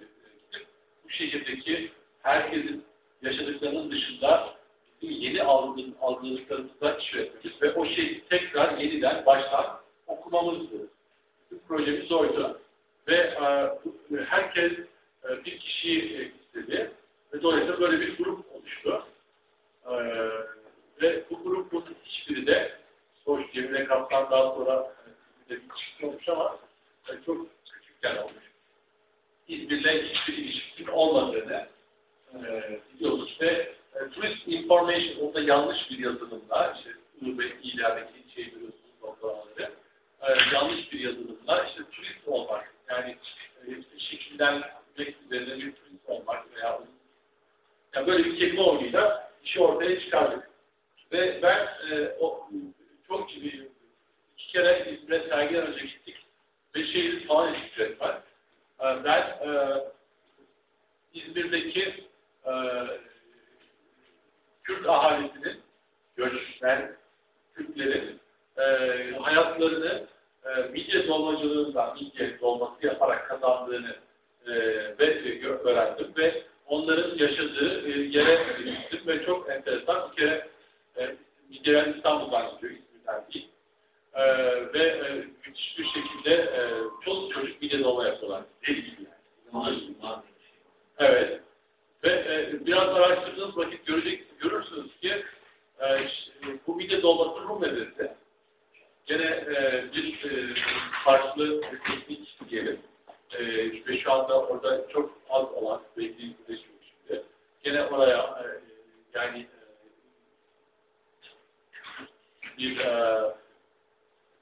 gidip bu şehirdeki herkesin yaşadıklarının dışında bizim yeni algıladıklarımızda iş üretmemiz ve o şeyi tekrar yeniden baştan okumamızdı. Bizim projemiz oydu. Ve e, bu- herkes e, bir kişiyi e, istedi. Ve dolayısıyla böyle bir grup oluştu. E, ve bu grubun hiçbiri de hoş Cemile Kaptan daha sonra e, bir çıktı olmuş ama e, çok küçükken olmuş. İzmir'le hiçbir ilişkinin olmadığını e, biliyoruz ve e, Tourist Information, orada yanlış bir yazılımla, işte Uğur'daki ilerideki şey biliyorsunuz noktalamaları, e, yanlış bir yazılımla işte turist olmak, yani e, şekilden üzerine bir turist olmak veya yani böyle bir kelime oyunuyla işi ortaya çıkardık. Ve ben e, o çok gibi iki kere İzmir'e sergiden önce gittik ve şehir falan ettik var. E, ben e, İzmir'deki e, Kürt ahalisinin, göçmen Kürtlerin e, hayatlarını e, midye dolmacılığından, midye dolması yaparak kazandığını e, ve e, öğrendim ve onların yaşadığı e, yere gittim ve çok enteresan bir kere e, midyeler İstanbul'dan gidiyor, İzmir'den değil. E, ve e, müthiş bir şekilde e, çoluk çocuk midye dolma yapıyorlar. Deli gibi yani. Evet. Ve e, biraz araştırdığınız vakit görecek, görürsünüz ki e, bu midye dolması Rum meselesi. Gene e, bir e, farklı teknik diyelim. E, ve şu anda orada çok az olan belki şimdi. Gene oraya e, yani e, bir e,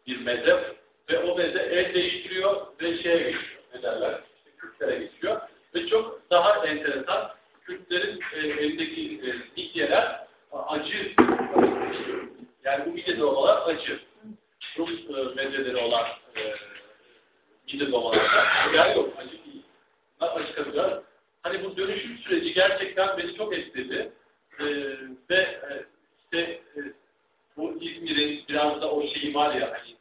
bir mezhep ve o mezhep el değiştiriyor ve şeye geçiyor. Ne derler? İşte Kürtlere geçiyor. Ve çok daha enteresan Kürtlerin e, elindeki e, midyeler acı. Yani bu midye dolmalar acı. Rum e, mezeleri olan e, mide dolmalarda yer yok. Acı değil. Bunlar açık arılar. Hani bu dönüşüm süreci gerçekten beni çok etkiledi. E, ve e, işte e, bu İzmir'in biraz da o şeyi var ya hani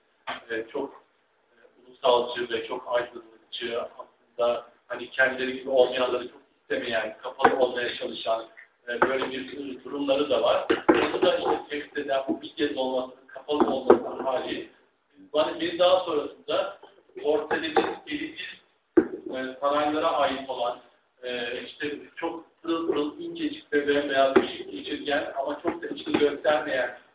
e, çok e, ulusalcı ve çok aydınlıkçı aslında hani kendileri gibi olmayanları çok istemeyen, kapalı olmaya çalışan e, böyle bir durumları da var. Onu da işte tehdit eden bu bir kez olmasının, kapalı olmasının hali. Bana bir daha sonrasında Orteli'nin elitsiz e, saraylara ait olan e, işte çok pırıl pırıl incecik ve bembeyaz bir şey geçirgen ama çok da içini göstermeyen e,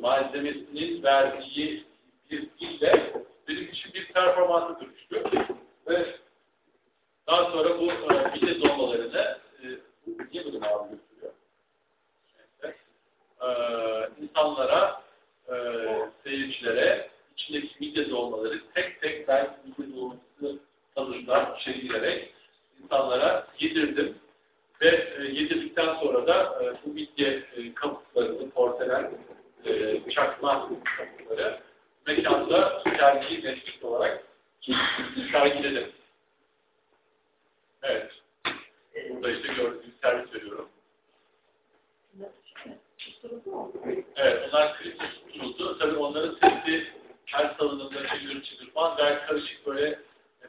malzemesinin verdiği bir dille benim için bir performansı dönüştü. Ve daha sonra bu e, vites olmalarını e, niye bunu abi götürüyor? Evet. E, insanlara e, seyircilere içindeki midye dolmaları tek tek ben midye dolması tadından içeri girerek insanlara yedirdim. Ve e, yedirdikten sonra da e, bu midye e, kabuklarını, porselen e, çakma kabukları mekanda sergiyi netlik olarak sergiledim. Evet. Burada işte gördüğünüz servis veriyorum. Evet, onlar kritik tutuldu. Tabii onların sesi her salınımda çıgır çıgır falan gayet karışık böyle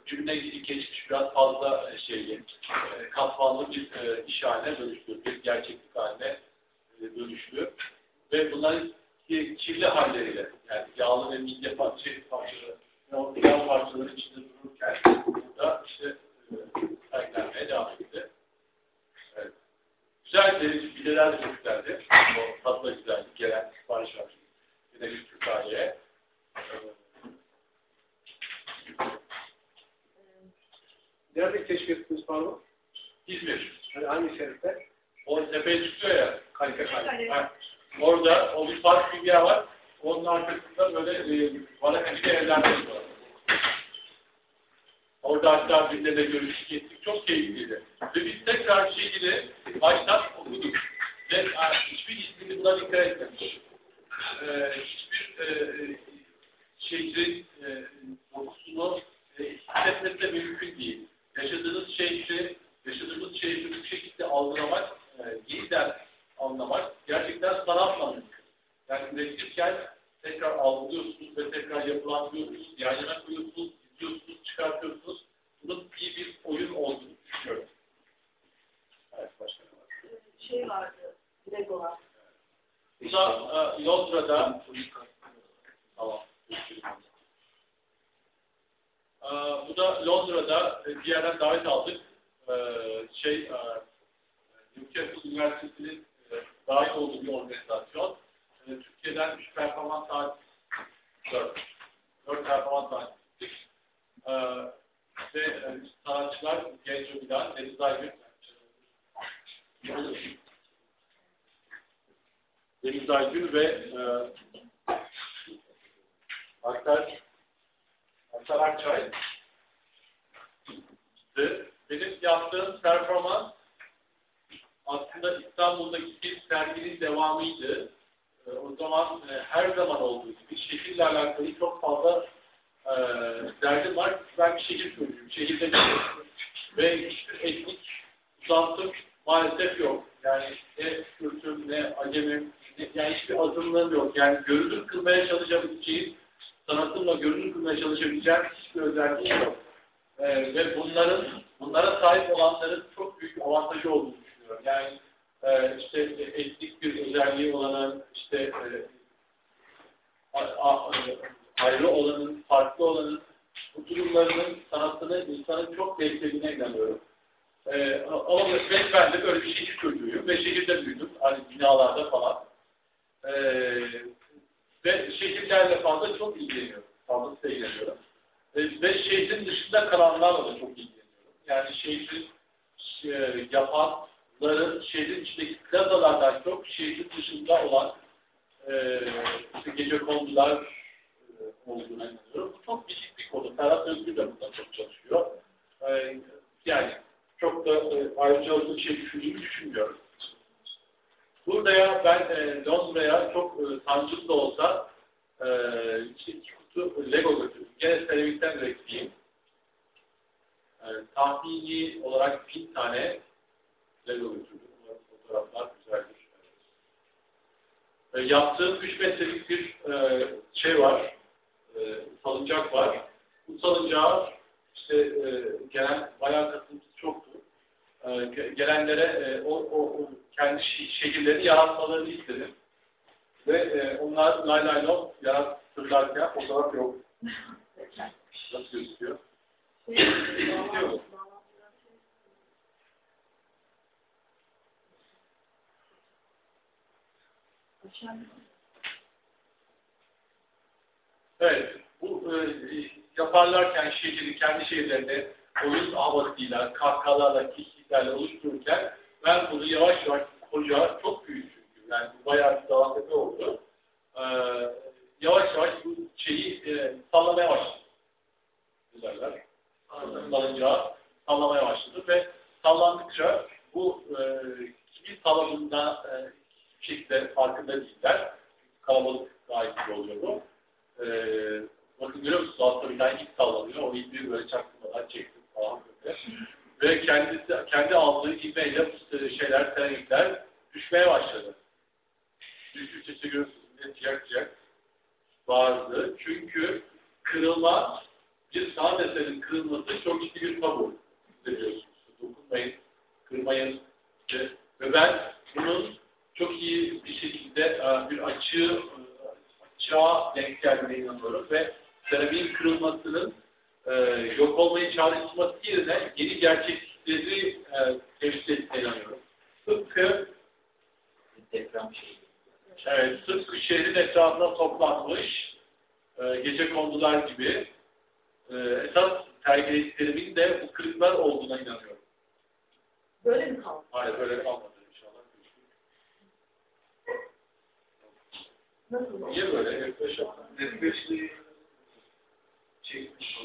birbirine geçmiş biraz fazla e, şeyli, e, katmanlı bir e, iş haline dönüştü. Bir gerçeklik haline dönüştü. Ve bunların kirli halleriyle, yani yağlı ve midye parçası, parçaları, o yağ parçaları içinde dururken burada işte sergilenmeye devam etti. Evet. Güzeldi, videolar da çok güzeldi. O tatlı güzeldi, gelen sipariş var. Yine bir Türkiye'ye. Nerede keşfettiniz pardon? İzmir. Yani hangi şeritte? O tepeye çıkıyor ya. Kalite kalite. Ha, orada o bir park bir yer var. Onun arkasında böyle e, barakacı evler var. Orada hatta birine de görüştük ettik. Çok keyifliydi. Ve biz tekrar şehri baştan okuduk. Ve ha, hiçbir ismini buna dikkat etmemiş. Ee, hiçbir e, şehrin e, dokusunu e, hissetmesi de mümkün değil. Yaşadığınız şehri, yaşadığımız şehri bu şekilde algılamak, e, yeniden anlamak mümkün. Yani üretirken tekrar algılıyorsunuz ve tekrar yapılandırıyorsunuz, yan yana koyuyorsunuz, izliyorsunuz, çıkartıyorsunuz. Bunun iyi bir oyun olduğunu düşünüyorum. Evet, başka ne var? Şey vardı, Legolas. Bu da e, Londra'da tamam. E, bu da Londra'da e, bir yerden davet aldık. E, şey e, Newcastle Üniversitesi'nin dahil olduğu bir organizasyon. E, Türkiye'den 3 performans saat 4. 4 performans saat gittik. E, ve e, sanatçılar Genç Öbilen, Deniz Aygün Deniz Aygün ve e, Aktar Aktar Akçay benim yaptığım performans aslında İstanbul'daki bir serginin devamıydı. E, o zaman e, her zaman olduğu gibi şehirle alakalı çok fazla e, derdim var. Ben bir şehir çocuğuyum. Şehirde yaşıyorum. Ve hiçbir etnik uzantım maalesef yok. Yani ne Kürt'üm, ne Acem'im, ne, yani hiçbir azınlığım yok. Yani görünür kılmaya çalışabileceğim, sanatımla görünür kılmaya çalışabileceğim hiçbir özelliğim yok. Ee, ve bunların, bunlara sahip olanların çok büyük avantajı olduğunu düşünüyorum. Yani e, işte etnik bir özelliği olanın, işte e, a, a, ayrı olanın, farklı olanın, bu durumlarının sanatını insanın çok beklediğine inanıyorum. Ee, ama ben, ben de böyle bir şehir çocuğuyum ve şehirde büyüdüm. Hani binalarda falan. Ee, ve şehirlerle fazla çok ilgileniyorum. Fazla ilgileniyorum. Ee, ve şehrin dışında kalanlarla da çok ilgileniyorum. Yani şehrin e, yapanların şehrin içindeki plazalardan çok şehrin dışında olan e, işte gece konular e, olduğuna inanıyorum. Bu çok bitik bir konu. Ferhat Özgür de burada çok çalışıyor. E, yani çok da e, ayrıcalıklı bir şey düşündüğümü düşünmüyorum. Burada ya ben e, Londra'ya çok e, sancılı da olsa e, iki, iki kutu Lego götürdüm. Gene seramikten ürettiğim e, tahmini olarak bin tane Götürdüm. Bunların fotoğraflar güzeldir. E, yaptığım 3 metrelik bir e, şey var. E, salıncak var. Bu salıncağı işte e, gelen bayağı katılımcısı çoktu. E, ge- gelenlere e, o, o, o kendi şehirlerini yaratmalarını istedim. Ve e, onlar lay lay lom yarattırlarken fotoğraf yok. Nasıl gözüküyor? Gözüküyor mu? Evet, bu e, yaparlarken şehri, kendi şehirlerinde oyun havasıyla, kahkahalarla, kişiliklerle oluştururken ben bunu yavaş yavaş koca, çok büyük çünkü, yani bu bayağı bir dağıtı oldu. Ee, yavaş yavaş bu şeyi e, sallamaya başladı. Güzeller. Salıncağı sallamaya başladı ve sallandıkça bu e, kimin salladığında e, şekilde farkında değiller. Kalabalık gayet oluyor bu. Ee, bakın görüyor musunuz? Altta bir tane ip sallanıyor. O ipi böyle çaktırmadan çektim falan böyle. Ve kendisi, kendi aldığı ivmeyle bu şeyler, seramikler düşmeye başladı. Düştükçe işte görüyorsunuz. Ne cıyak cıyak vardı. Çünkü kırılma, bir sanat eserinin kırılması çok ciddi bir tabu. Biliyorsunuz. Dokunmayın, kırmayın. Ve ben bunun çok iyi bir şekilde e, bir açığı çağa denk geldiğine inanıyorum ve seramiğin kırılmasının e, yok olmayı çağrıştırması yerine yeni gerçeklikleri e, temsil ettiğine inanıyorum. Tıpkı Deprem şeyi. evet, tıpkı şehrin etrafına toplanmış e, gece kondular gibi e, esas sergilediklerimin de bu kırıklar olduğuna inanıyorum. Böyle mi kaldı? Hayır böyle kalmadı inşallah. Nasıl oldu? Niye böyle? Yaklaşık. Netflix'i çekmiş.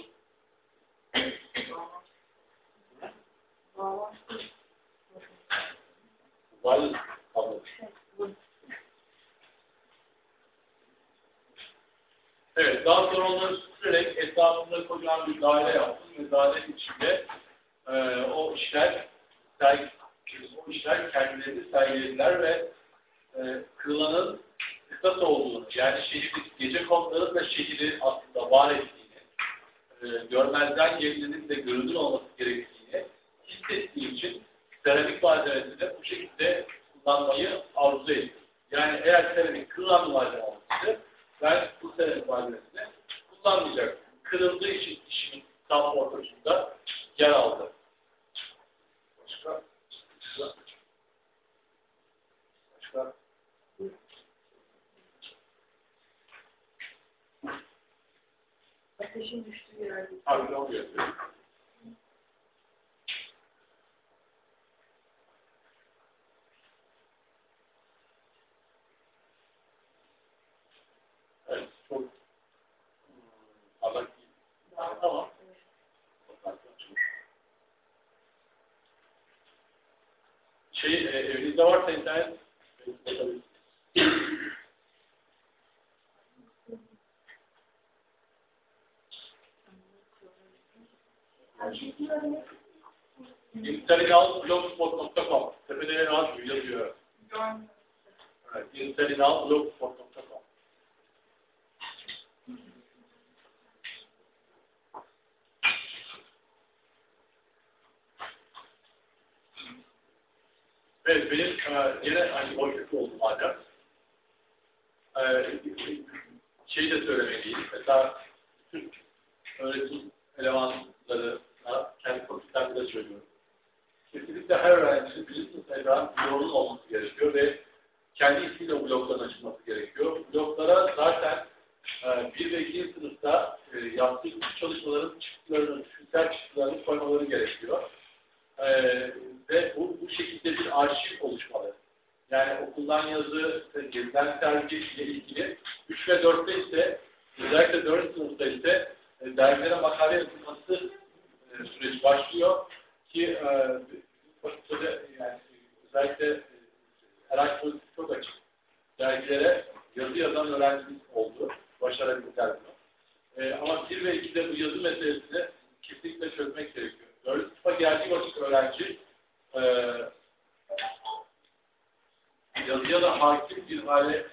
Evet, daha sonra onları sürerek etrafında kocaman bir daire yaptım ve dairenin içinde e, o işler sergi, o işler kendilerini sergilediler ve e, kırılanın kısas olduğunu, yani şehrin, gece konuların da şehri aslında var ettiğini, e, görmezden gelinenin de görünür olması gerektiğini hissettiği için seramik malzemesini bu şekilde kullanmayı arzu ettim. Yani eğer seramik kırılan malzeme olsaydı, ben bu seramik malzemesini kullanmayacaktım. Kırıldığı için işimin tam ortasında yer aldı. Başka? Başka? Başka? Ateşin düştüğü yerde. Abi ne oluyor? Şey, e, evinizde varsa internet look for some stuff up. If it didn't ask you, just uh, do out, look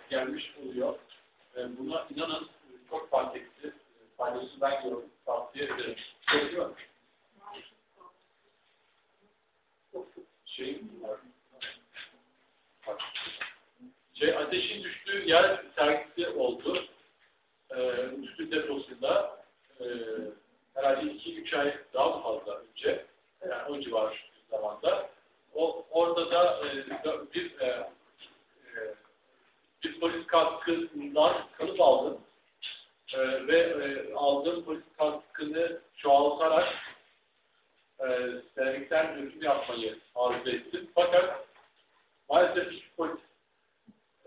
gelmiş oluyor. E, buna inanın çok fark etti. E, Faydası ben gördüm. Tavsiye ederim. Şey? Şey ateşin düştüğü yer sergisi oldu. Ee, Üstü deposunda e, herhalde 2-3 ay daha fazla önce yani o civar zamanda o, orada da e, bir e, bir polis kaskından kalıp aldım. E, ve e, aldığım polis kaskını çoğaltarak e, seramikten döküm yapmayı arzu ettim. Fakat maalesef hiçbir polis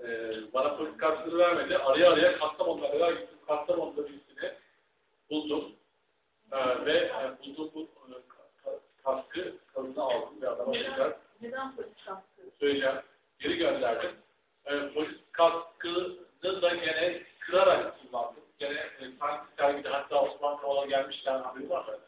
e, bana polis kaskını vermedi. Araya araya Kastamonu'na kadar gittim. Kastamonu'da birisini buldum. E, ve e, bulduğum bu e, ka- kaskı kadına aldım ve adama tekrar söyleyeceğim. Geri gönderdim. E, polis kaskını da gene kırarak kullandım. Gene e, sanki sergide hatta Osman Kavala gelmişken haberi var mı?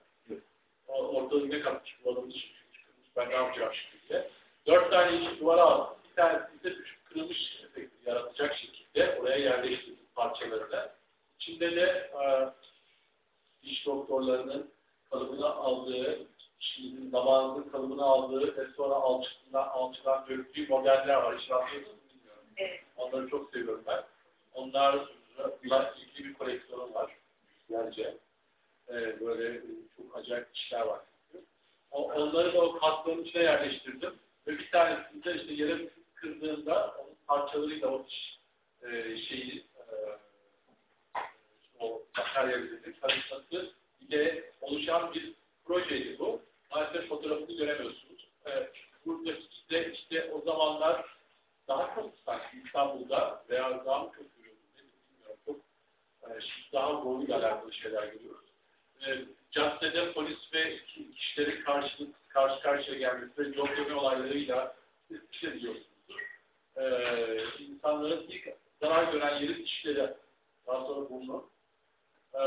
O, ortalığı ne bu adamın işi çıkmış. Ben ne yapacağım şimdi diye. Dört tane işi duvara aldım. Bir tanesi ise düşüp kırılmış efekti yaratacak şekilde oraya yerleştirdim parçalarını. İçinde de e, diş doktorlarının kalıbını aldığı, şimdi zamanının kalıbını aldığı ve sonra alçısından, alçıdan döktüğü modeller var. Hiç mu bilmiyorum. Evet. Onları çok seviyorum ben. Onlarla ilgili bir koleksiyonum var. Bence. Ee, böyle çok acayip işler var. O, onları da o kasların içine yerleştirdim. Ve bir tanesinde işte yere kırdığında onun parçalarıyla o e, şeyi e, o materyalleri karışması ile oluşan bir projeydi bu. Maalesef fotoğrafını göremiyorsunuz. Ee, burada işte, işte o zamanlar daha çok sanki İstanbul'da veya daha mı çok görüyoruz ne bilmiyorum. Çok e, şimdi daha zorluyla alakalı şeyler görüyoruz. E, caddede polis ve ki- kişilerin karşı, karşı karşıya gelmesi ve yol dönme olaylarıyla siz işte biliyorsunuzdur. E, insanların ilk zarar gören yerin dişleri daha sonra burnu. E,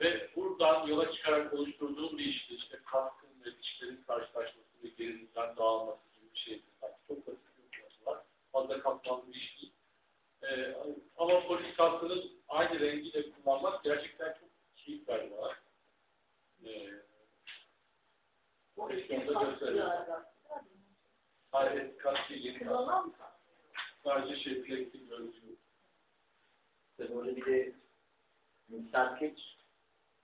ve buradan yola çıkarak oluşturduğum bir işti. İşte kaskın ve dişlerin karşılaşması ve gerilimden dağılması gibi bir şeydi. Sanki çok basit bir konusu var. Fazla kapsamlı bir iş değil. E, ama polis kaskının aynı rengiyle kullanmak gerçekten çok keyif verdi bana. E, O Peki, eski onu da gösterelim. kaskılardan. Hayır, kaskı yeni kask. Kırılan mı? Sadece şey plekli gözlüğü. Tabii orada bir de serkeç,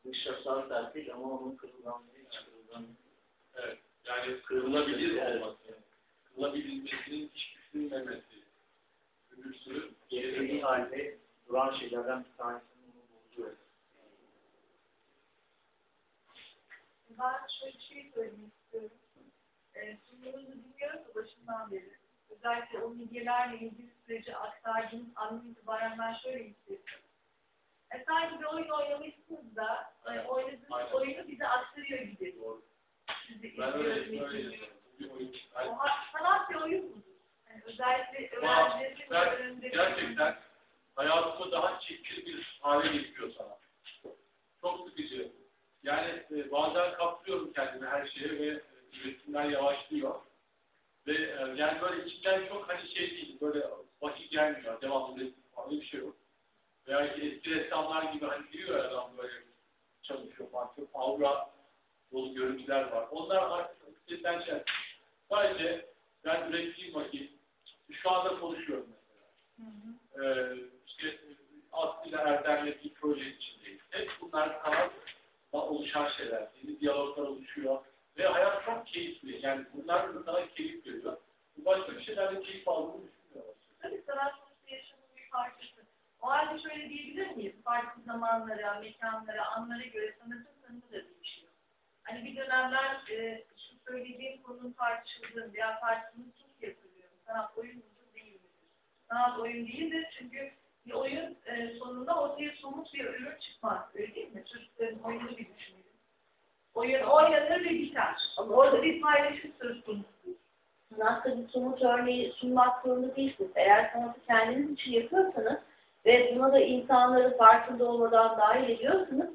dışarısal serkeç ama onun kırılganlığı hiç kırılganlığı. Evet. Yani kırılabilir olması. Kırılabilmesinin hiç düşünülmemesi. Bir sürü Gerilediği halde duran şeylerden bir tanesinin onu bozuyor. Ben şöyle bir şey söylemek istiyorum. E, sunumunuzu dinliyoruz da başından beri. Özellikle o midyelerle ilgili süreci aktardığınız andan itibaren ben şöyle hissettim. E, sanki bir oyun oynamışsınız da e, oynadığınız Aynen. oyunu bize aktarıyor gibi. Doğru. Sizi Ben izliyoruz, öyle, öyle izliyoruz. yaşadım. Bir oyun. O Yani ha- sanat bir oyun mudur? Yani özellikle Ama öğrencilerin ben önünde gerçekten hayatımı daha çekici bir hale getiriyor sana. Çok sıkıcı. Yani e, bazen kaptırıyorum kendimi her şeye ve e, üretimler yavaşlıyor. Ve e, yani böyle içimden çok hani şey değil, böyle vahiy gelmiyor, öyle bir şey yok. Veya eski ressamlar gibi hani ya adam böyle çalışıyor falan, çok aura dolu görüntüler var. Onlar artık eskiden şey. Sadece ben ürettiğim vakit, şu anda konuşuyorum mesela. Ee, işte Aslı ile Erdem'le bir proje içindeyiz. Hep bunlar kanalda oluşan şeyler. Yeni diyaloglar oluşuyor. Ve hayat çok keyifli. Yani bunlar da sana keyif veriyor. Başka bir şeylerle keyif aldığını düşünmüyorum. Tabii sanat parçası. O halde şöyle diyebilir miyiz? Farklı zamanlara, mekanlara, anlara göre sanatın tanımı da değişiyor. Hani bir dönemler e, şu söylediğim konunun tartışıldığı veya tartışılması çok yapılıyor. Sanat oyun mudur değil midir? Sanat oyun değildir çünkü bir oyun e, sonunda ortaya somut bir ürün çıkmaz. Öyle değil mi? Çocukların oyunu bir düşünelim. Oyun oynanır ve biter. Orada bir paylaşım söz konusudur sanatta bir somut örneği sunmak zorunda değilsiniz. Eğer sanatı kendiniz için yapıyorsanız ve buna da insanları farkında olmadan dahil ediyorsanız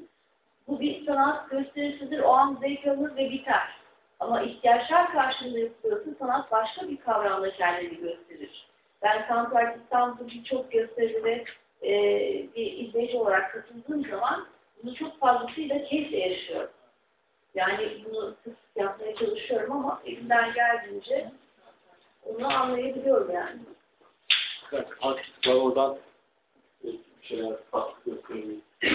bu bir sanat gösterisidir. O an zevk alınır ve biter. Ama ihtiyaçlar karşılığında yapılıyorsa sanat başka bir kavramla kendini gösterir. Ben Santar İstanbul'daki çok gösteride e, bir izleyici olarak katıldığım zaman bunu çok fazlasıyla keyifle yaşıyorum. Yani bunu yapmaya çalışıyorum ama elimden geldiğince onu anlayabiliyorum yani. Bak, oradan bir şeyler farklı gösteriyor. Şey.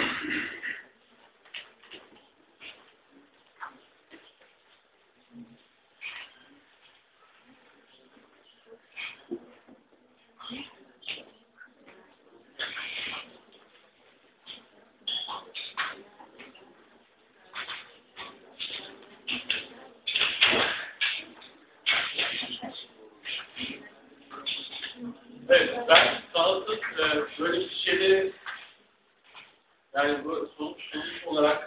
şöyle bir şeyleri yani bu sonuç olarak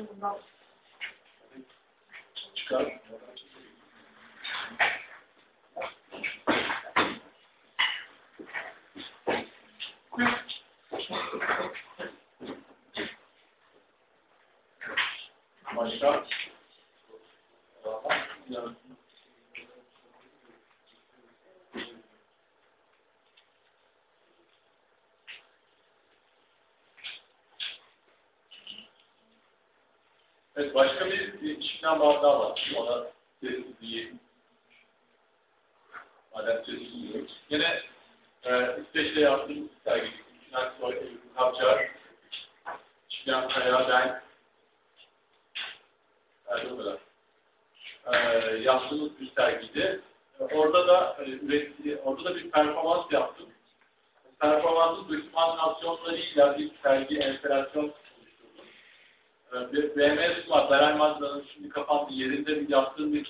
Obrigado. 这样包不到的我的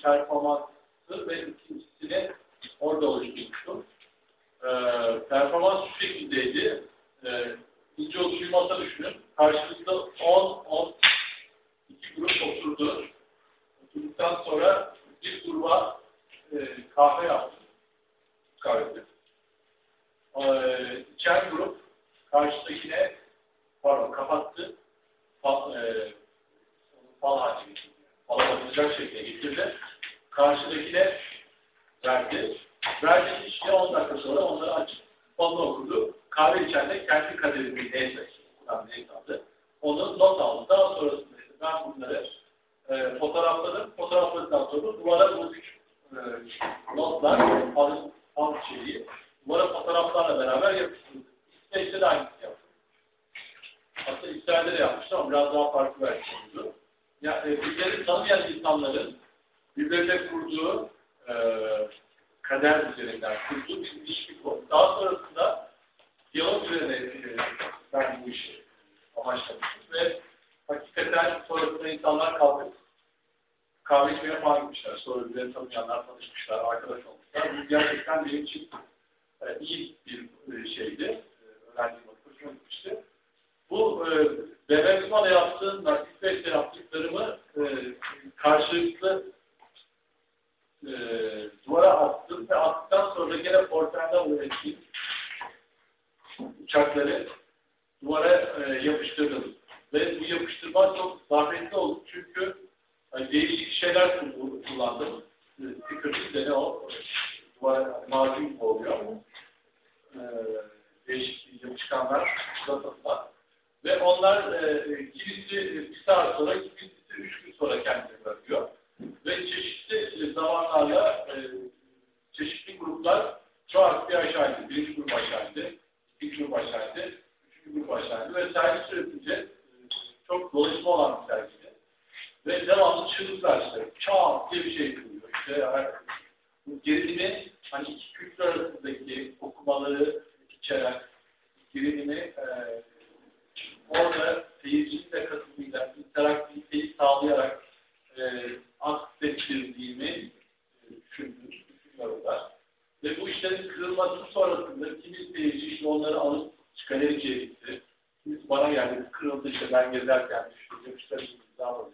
شهر آماز alt şeyi. Bunlara fotoğraflarla beraber yapıştırdık. İsveç'te de aynısı yaptık. Aslında İsrail'de de yapmıştı ama biraz daha farklı versiyonuydu. Yani e, birbirini tanımayan insanların birbirine kurduğu e, kader üzerinden kurduğu bir ilişki bu. Daha sonrasında diyalog üzerine e, ben bu işi amaçlamıştım ve hakikaten sonrasında insanlar kalkıp kahve içmeye falan gitmişler. Sonra birbirlerini tanımayanlar tanışmışlar, arkadaş olmuşlar. Bu gerçekten benim için e, iyi bir e, şeydi. E, öğrenciyim hoşuma gitmişti. Bu e, Bebeğimizle yaptığım, Nasip'le yaptıklarımı e, karşılıklı e, duvara attım ve attıktan sonra gene portanda ürettiğim uçakları duvara e, yapıştırdım. Ve bu yapıştırma çok zahmetli oldu çünkü e, değişik şeyler kullandım. kullandım. E, Sticker de ne o? Gibi oluyor. E, değişik yapışkanlar, uzatılan. Ve onlar e, kimisi bir saat sonra, kimisi üç gün sonra kendini bırakıyor. Ve çeşitli e, zamanlarla e, çeşitli gruplar çoğaltı bir aşağı indi. Birinci grup aşağı indi, ikinci grup aşağı indi, üçüncü grup aşağı indi. Ve sergi süresince e, çok dolaşma olan bir sergiydi. Ve devamlı çığlıklar işte, çağ diye bir şey duyuyor. İşte bu gerilimi hani iki kültür arasındaki okumaları içeren gerilimi e, orada seyircinin de katılımıyla interaktiviteyi sağlayarak e, aksettirdiğimi e, düşündüm, düşünüyorum. Ve bu işlerin kırılması sonrasında kimi seyirci işte onları alıp galericiye gitti. Kimisi bana geldi, kırıldı işte ben gezerken işte yapışları imza alıyor.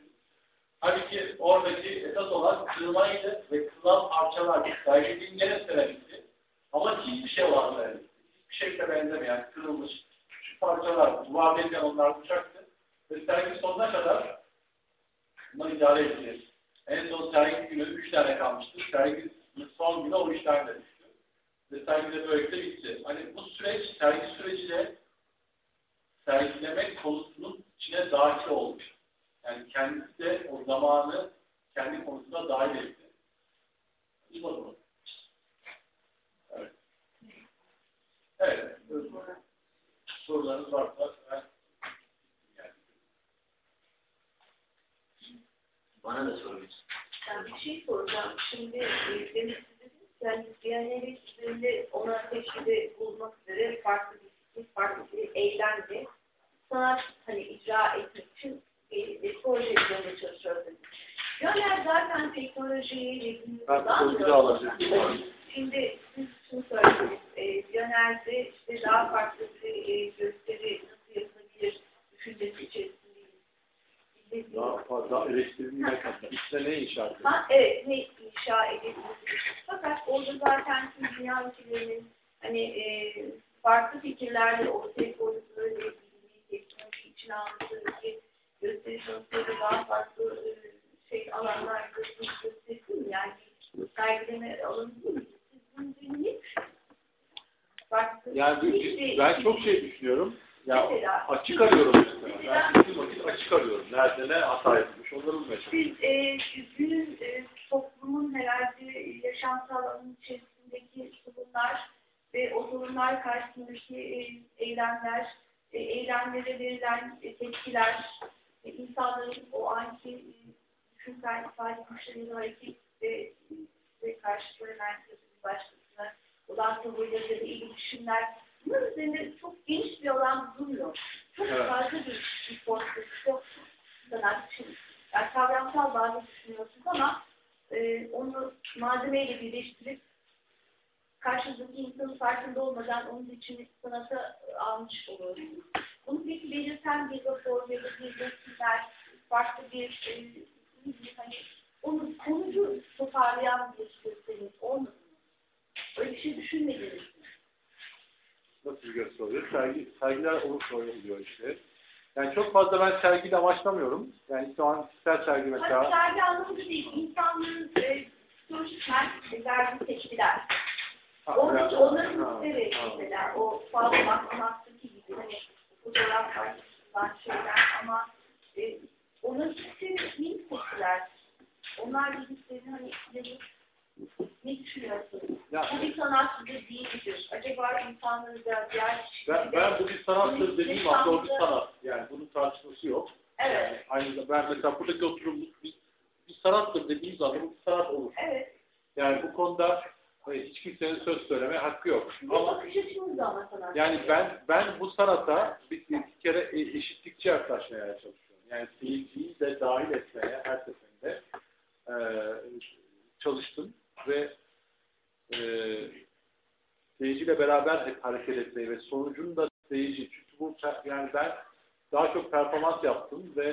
Halbuki oradaki esas olan kırılmaydı ve kırılan parçalar sergiliğin gene seramikti. Ama hiçbir şey olan seramikti. Hiçbir şeyle benzemeyen, kırılmış, küçük parçalar, duvardayken onlar uçaktı. Ve sergi sonuna kadar bunları idare ettiler. En son sergi günü üç tane kalmıştı. Sergi son günü o üç tane de düştü. Ve sergi de böylelikle bitti. Hani bu süreç, sergi süreciyle sergilemek konusunun içine dahil olmuş. Yani kendisi de o zamanı kendi konusuna dahil etti. Acımadı mı? Evet. Evet. Sorularınız varsa ben yani. Bana da sorabilirsin. Ben bir şey soracağım. Şimdi e, demin yani Diyanet üzerinde ona teşhide bulmak üzere farklı bir fikir, farklı bir eylemdi. Sanat hani icra etmek için bir proje üzerinde çalışıyoruz. Diyanet zaten teknolojiyi alabilirim. Şimdi siz şunu söylediniz. E, işte daha farklı bir e, gösteri nasıl yapılabilir düşüncesi içerisindeyiz. Daha fazla eleştirilmek. İçine ne inşa ediyor? Ha, evet, ne inşa edebiliriz. Fakat orada zaten tüm dünya ülkelerinin hani e, farklı fikirlerle ortaya koydukları ve bilgiyi, teknoloji içine aldığı bir gösteri sonuçları daha farklı şey alanlar göstersin mi? Yani sergileme değil mi? Siz Yani bir- hiçbir- ben çok şey düşünüyorum. Ya açık arıyorum mesela. Ben bütün vakit açık arıyorum. Nerede ne hata yapılmış onları bulmaya çalışıyorum. Biz e, günün e, toplumun herhalde yaşantı alanının içerisindeki sorunlar ve o sorunlar karşısındaki e, eylemler, e, eylemlere verilen e, tepkiler, insanların o anki e, düşünsel ifade güçleri hareket ve, karşılıklı herkese bir başkasına olan tavırları ya da ilgi düşünler bunun üzerinde çok geniş bir alan duruyor. Çok Evet. fazla bir, portre, çok sanatçı yani kavramsal bazı düşünüyorsunuz ama e, onu malzemeyle birleştirip karşınızdaki insanın farkında olmadan onun için sanata e, almış oluyorsunuz. Bunu peki belirten bir rapor ya da bir resimler, farklı bir e, hani onu konucu toparlayan bir gösteriniz olmadı mı? Öyle bir şey düşünmediniz mi? Nasıl bir gösteri oluyor? Sergi, sergiler olursa oluyor işte. Yani çok fazla ben sergiyle amaçlamıyorum. Yani şu an kişisel sergi mesela. sergi anlamında değil, insanların e, psikolojik tepkiler. Ha, Onun, evet. onların mesela o fazla maktaki gibi hani fotoğraflar var şeyler ama e, onların hepsi minik tepkiler. Onlar dediklerini hani ne, ne düşünüyorsun? Ya, Bu bir sanat mıdır değil midir? Acaba insanları da diğer ben, ben bu bir sanattır dediğim anda o bir sanat. Yani bunun tartışması yok. Evet, Yani aynı zamanda ben mesela buradaki oturumluk bir, bir sanattır dediğim zaman bu bir sanat olur. evet. Yani bu konuda hani hiç kimsenin söz söyleme hakkı yok. Bu Ama bakış açımız ama sanat. yani ben ben bu sanata bir, bir kere e- eşitlikçi yaklaşmaya çalışıyorum. Yani seyirciyi de dahil etmeye her seferinde e, çalıştım ve e, seyirciyle beraber hep hareket etmeyi ve sonucun da seyirci. Çünkü bu yani ben daha çok performans yaptım ve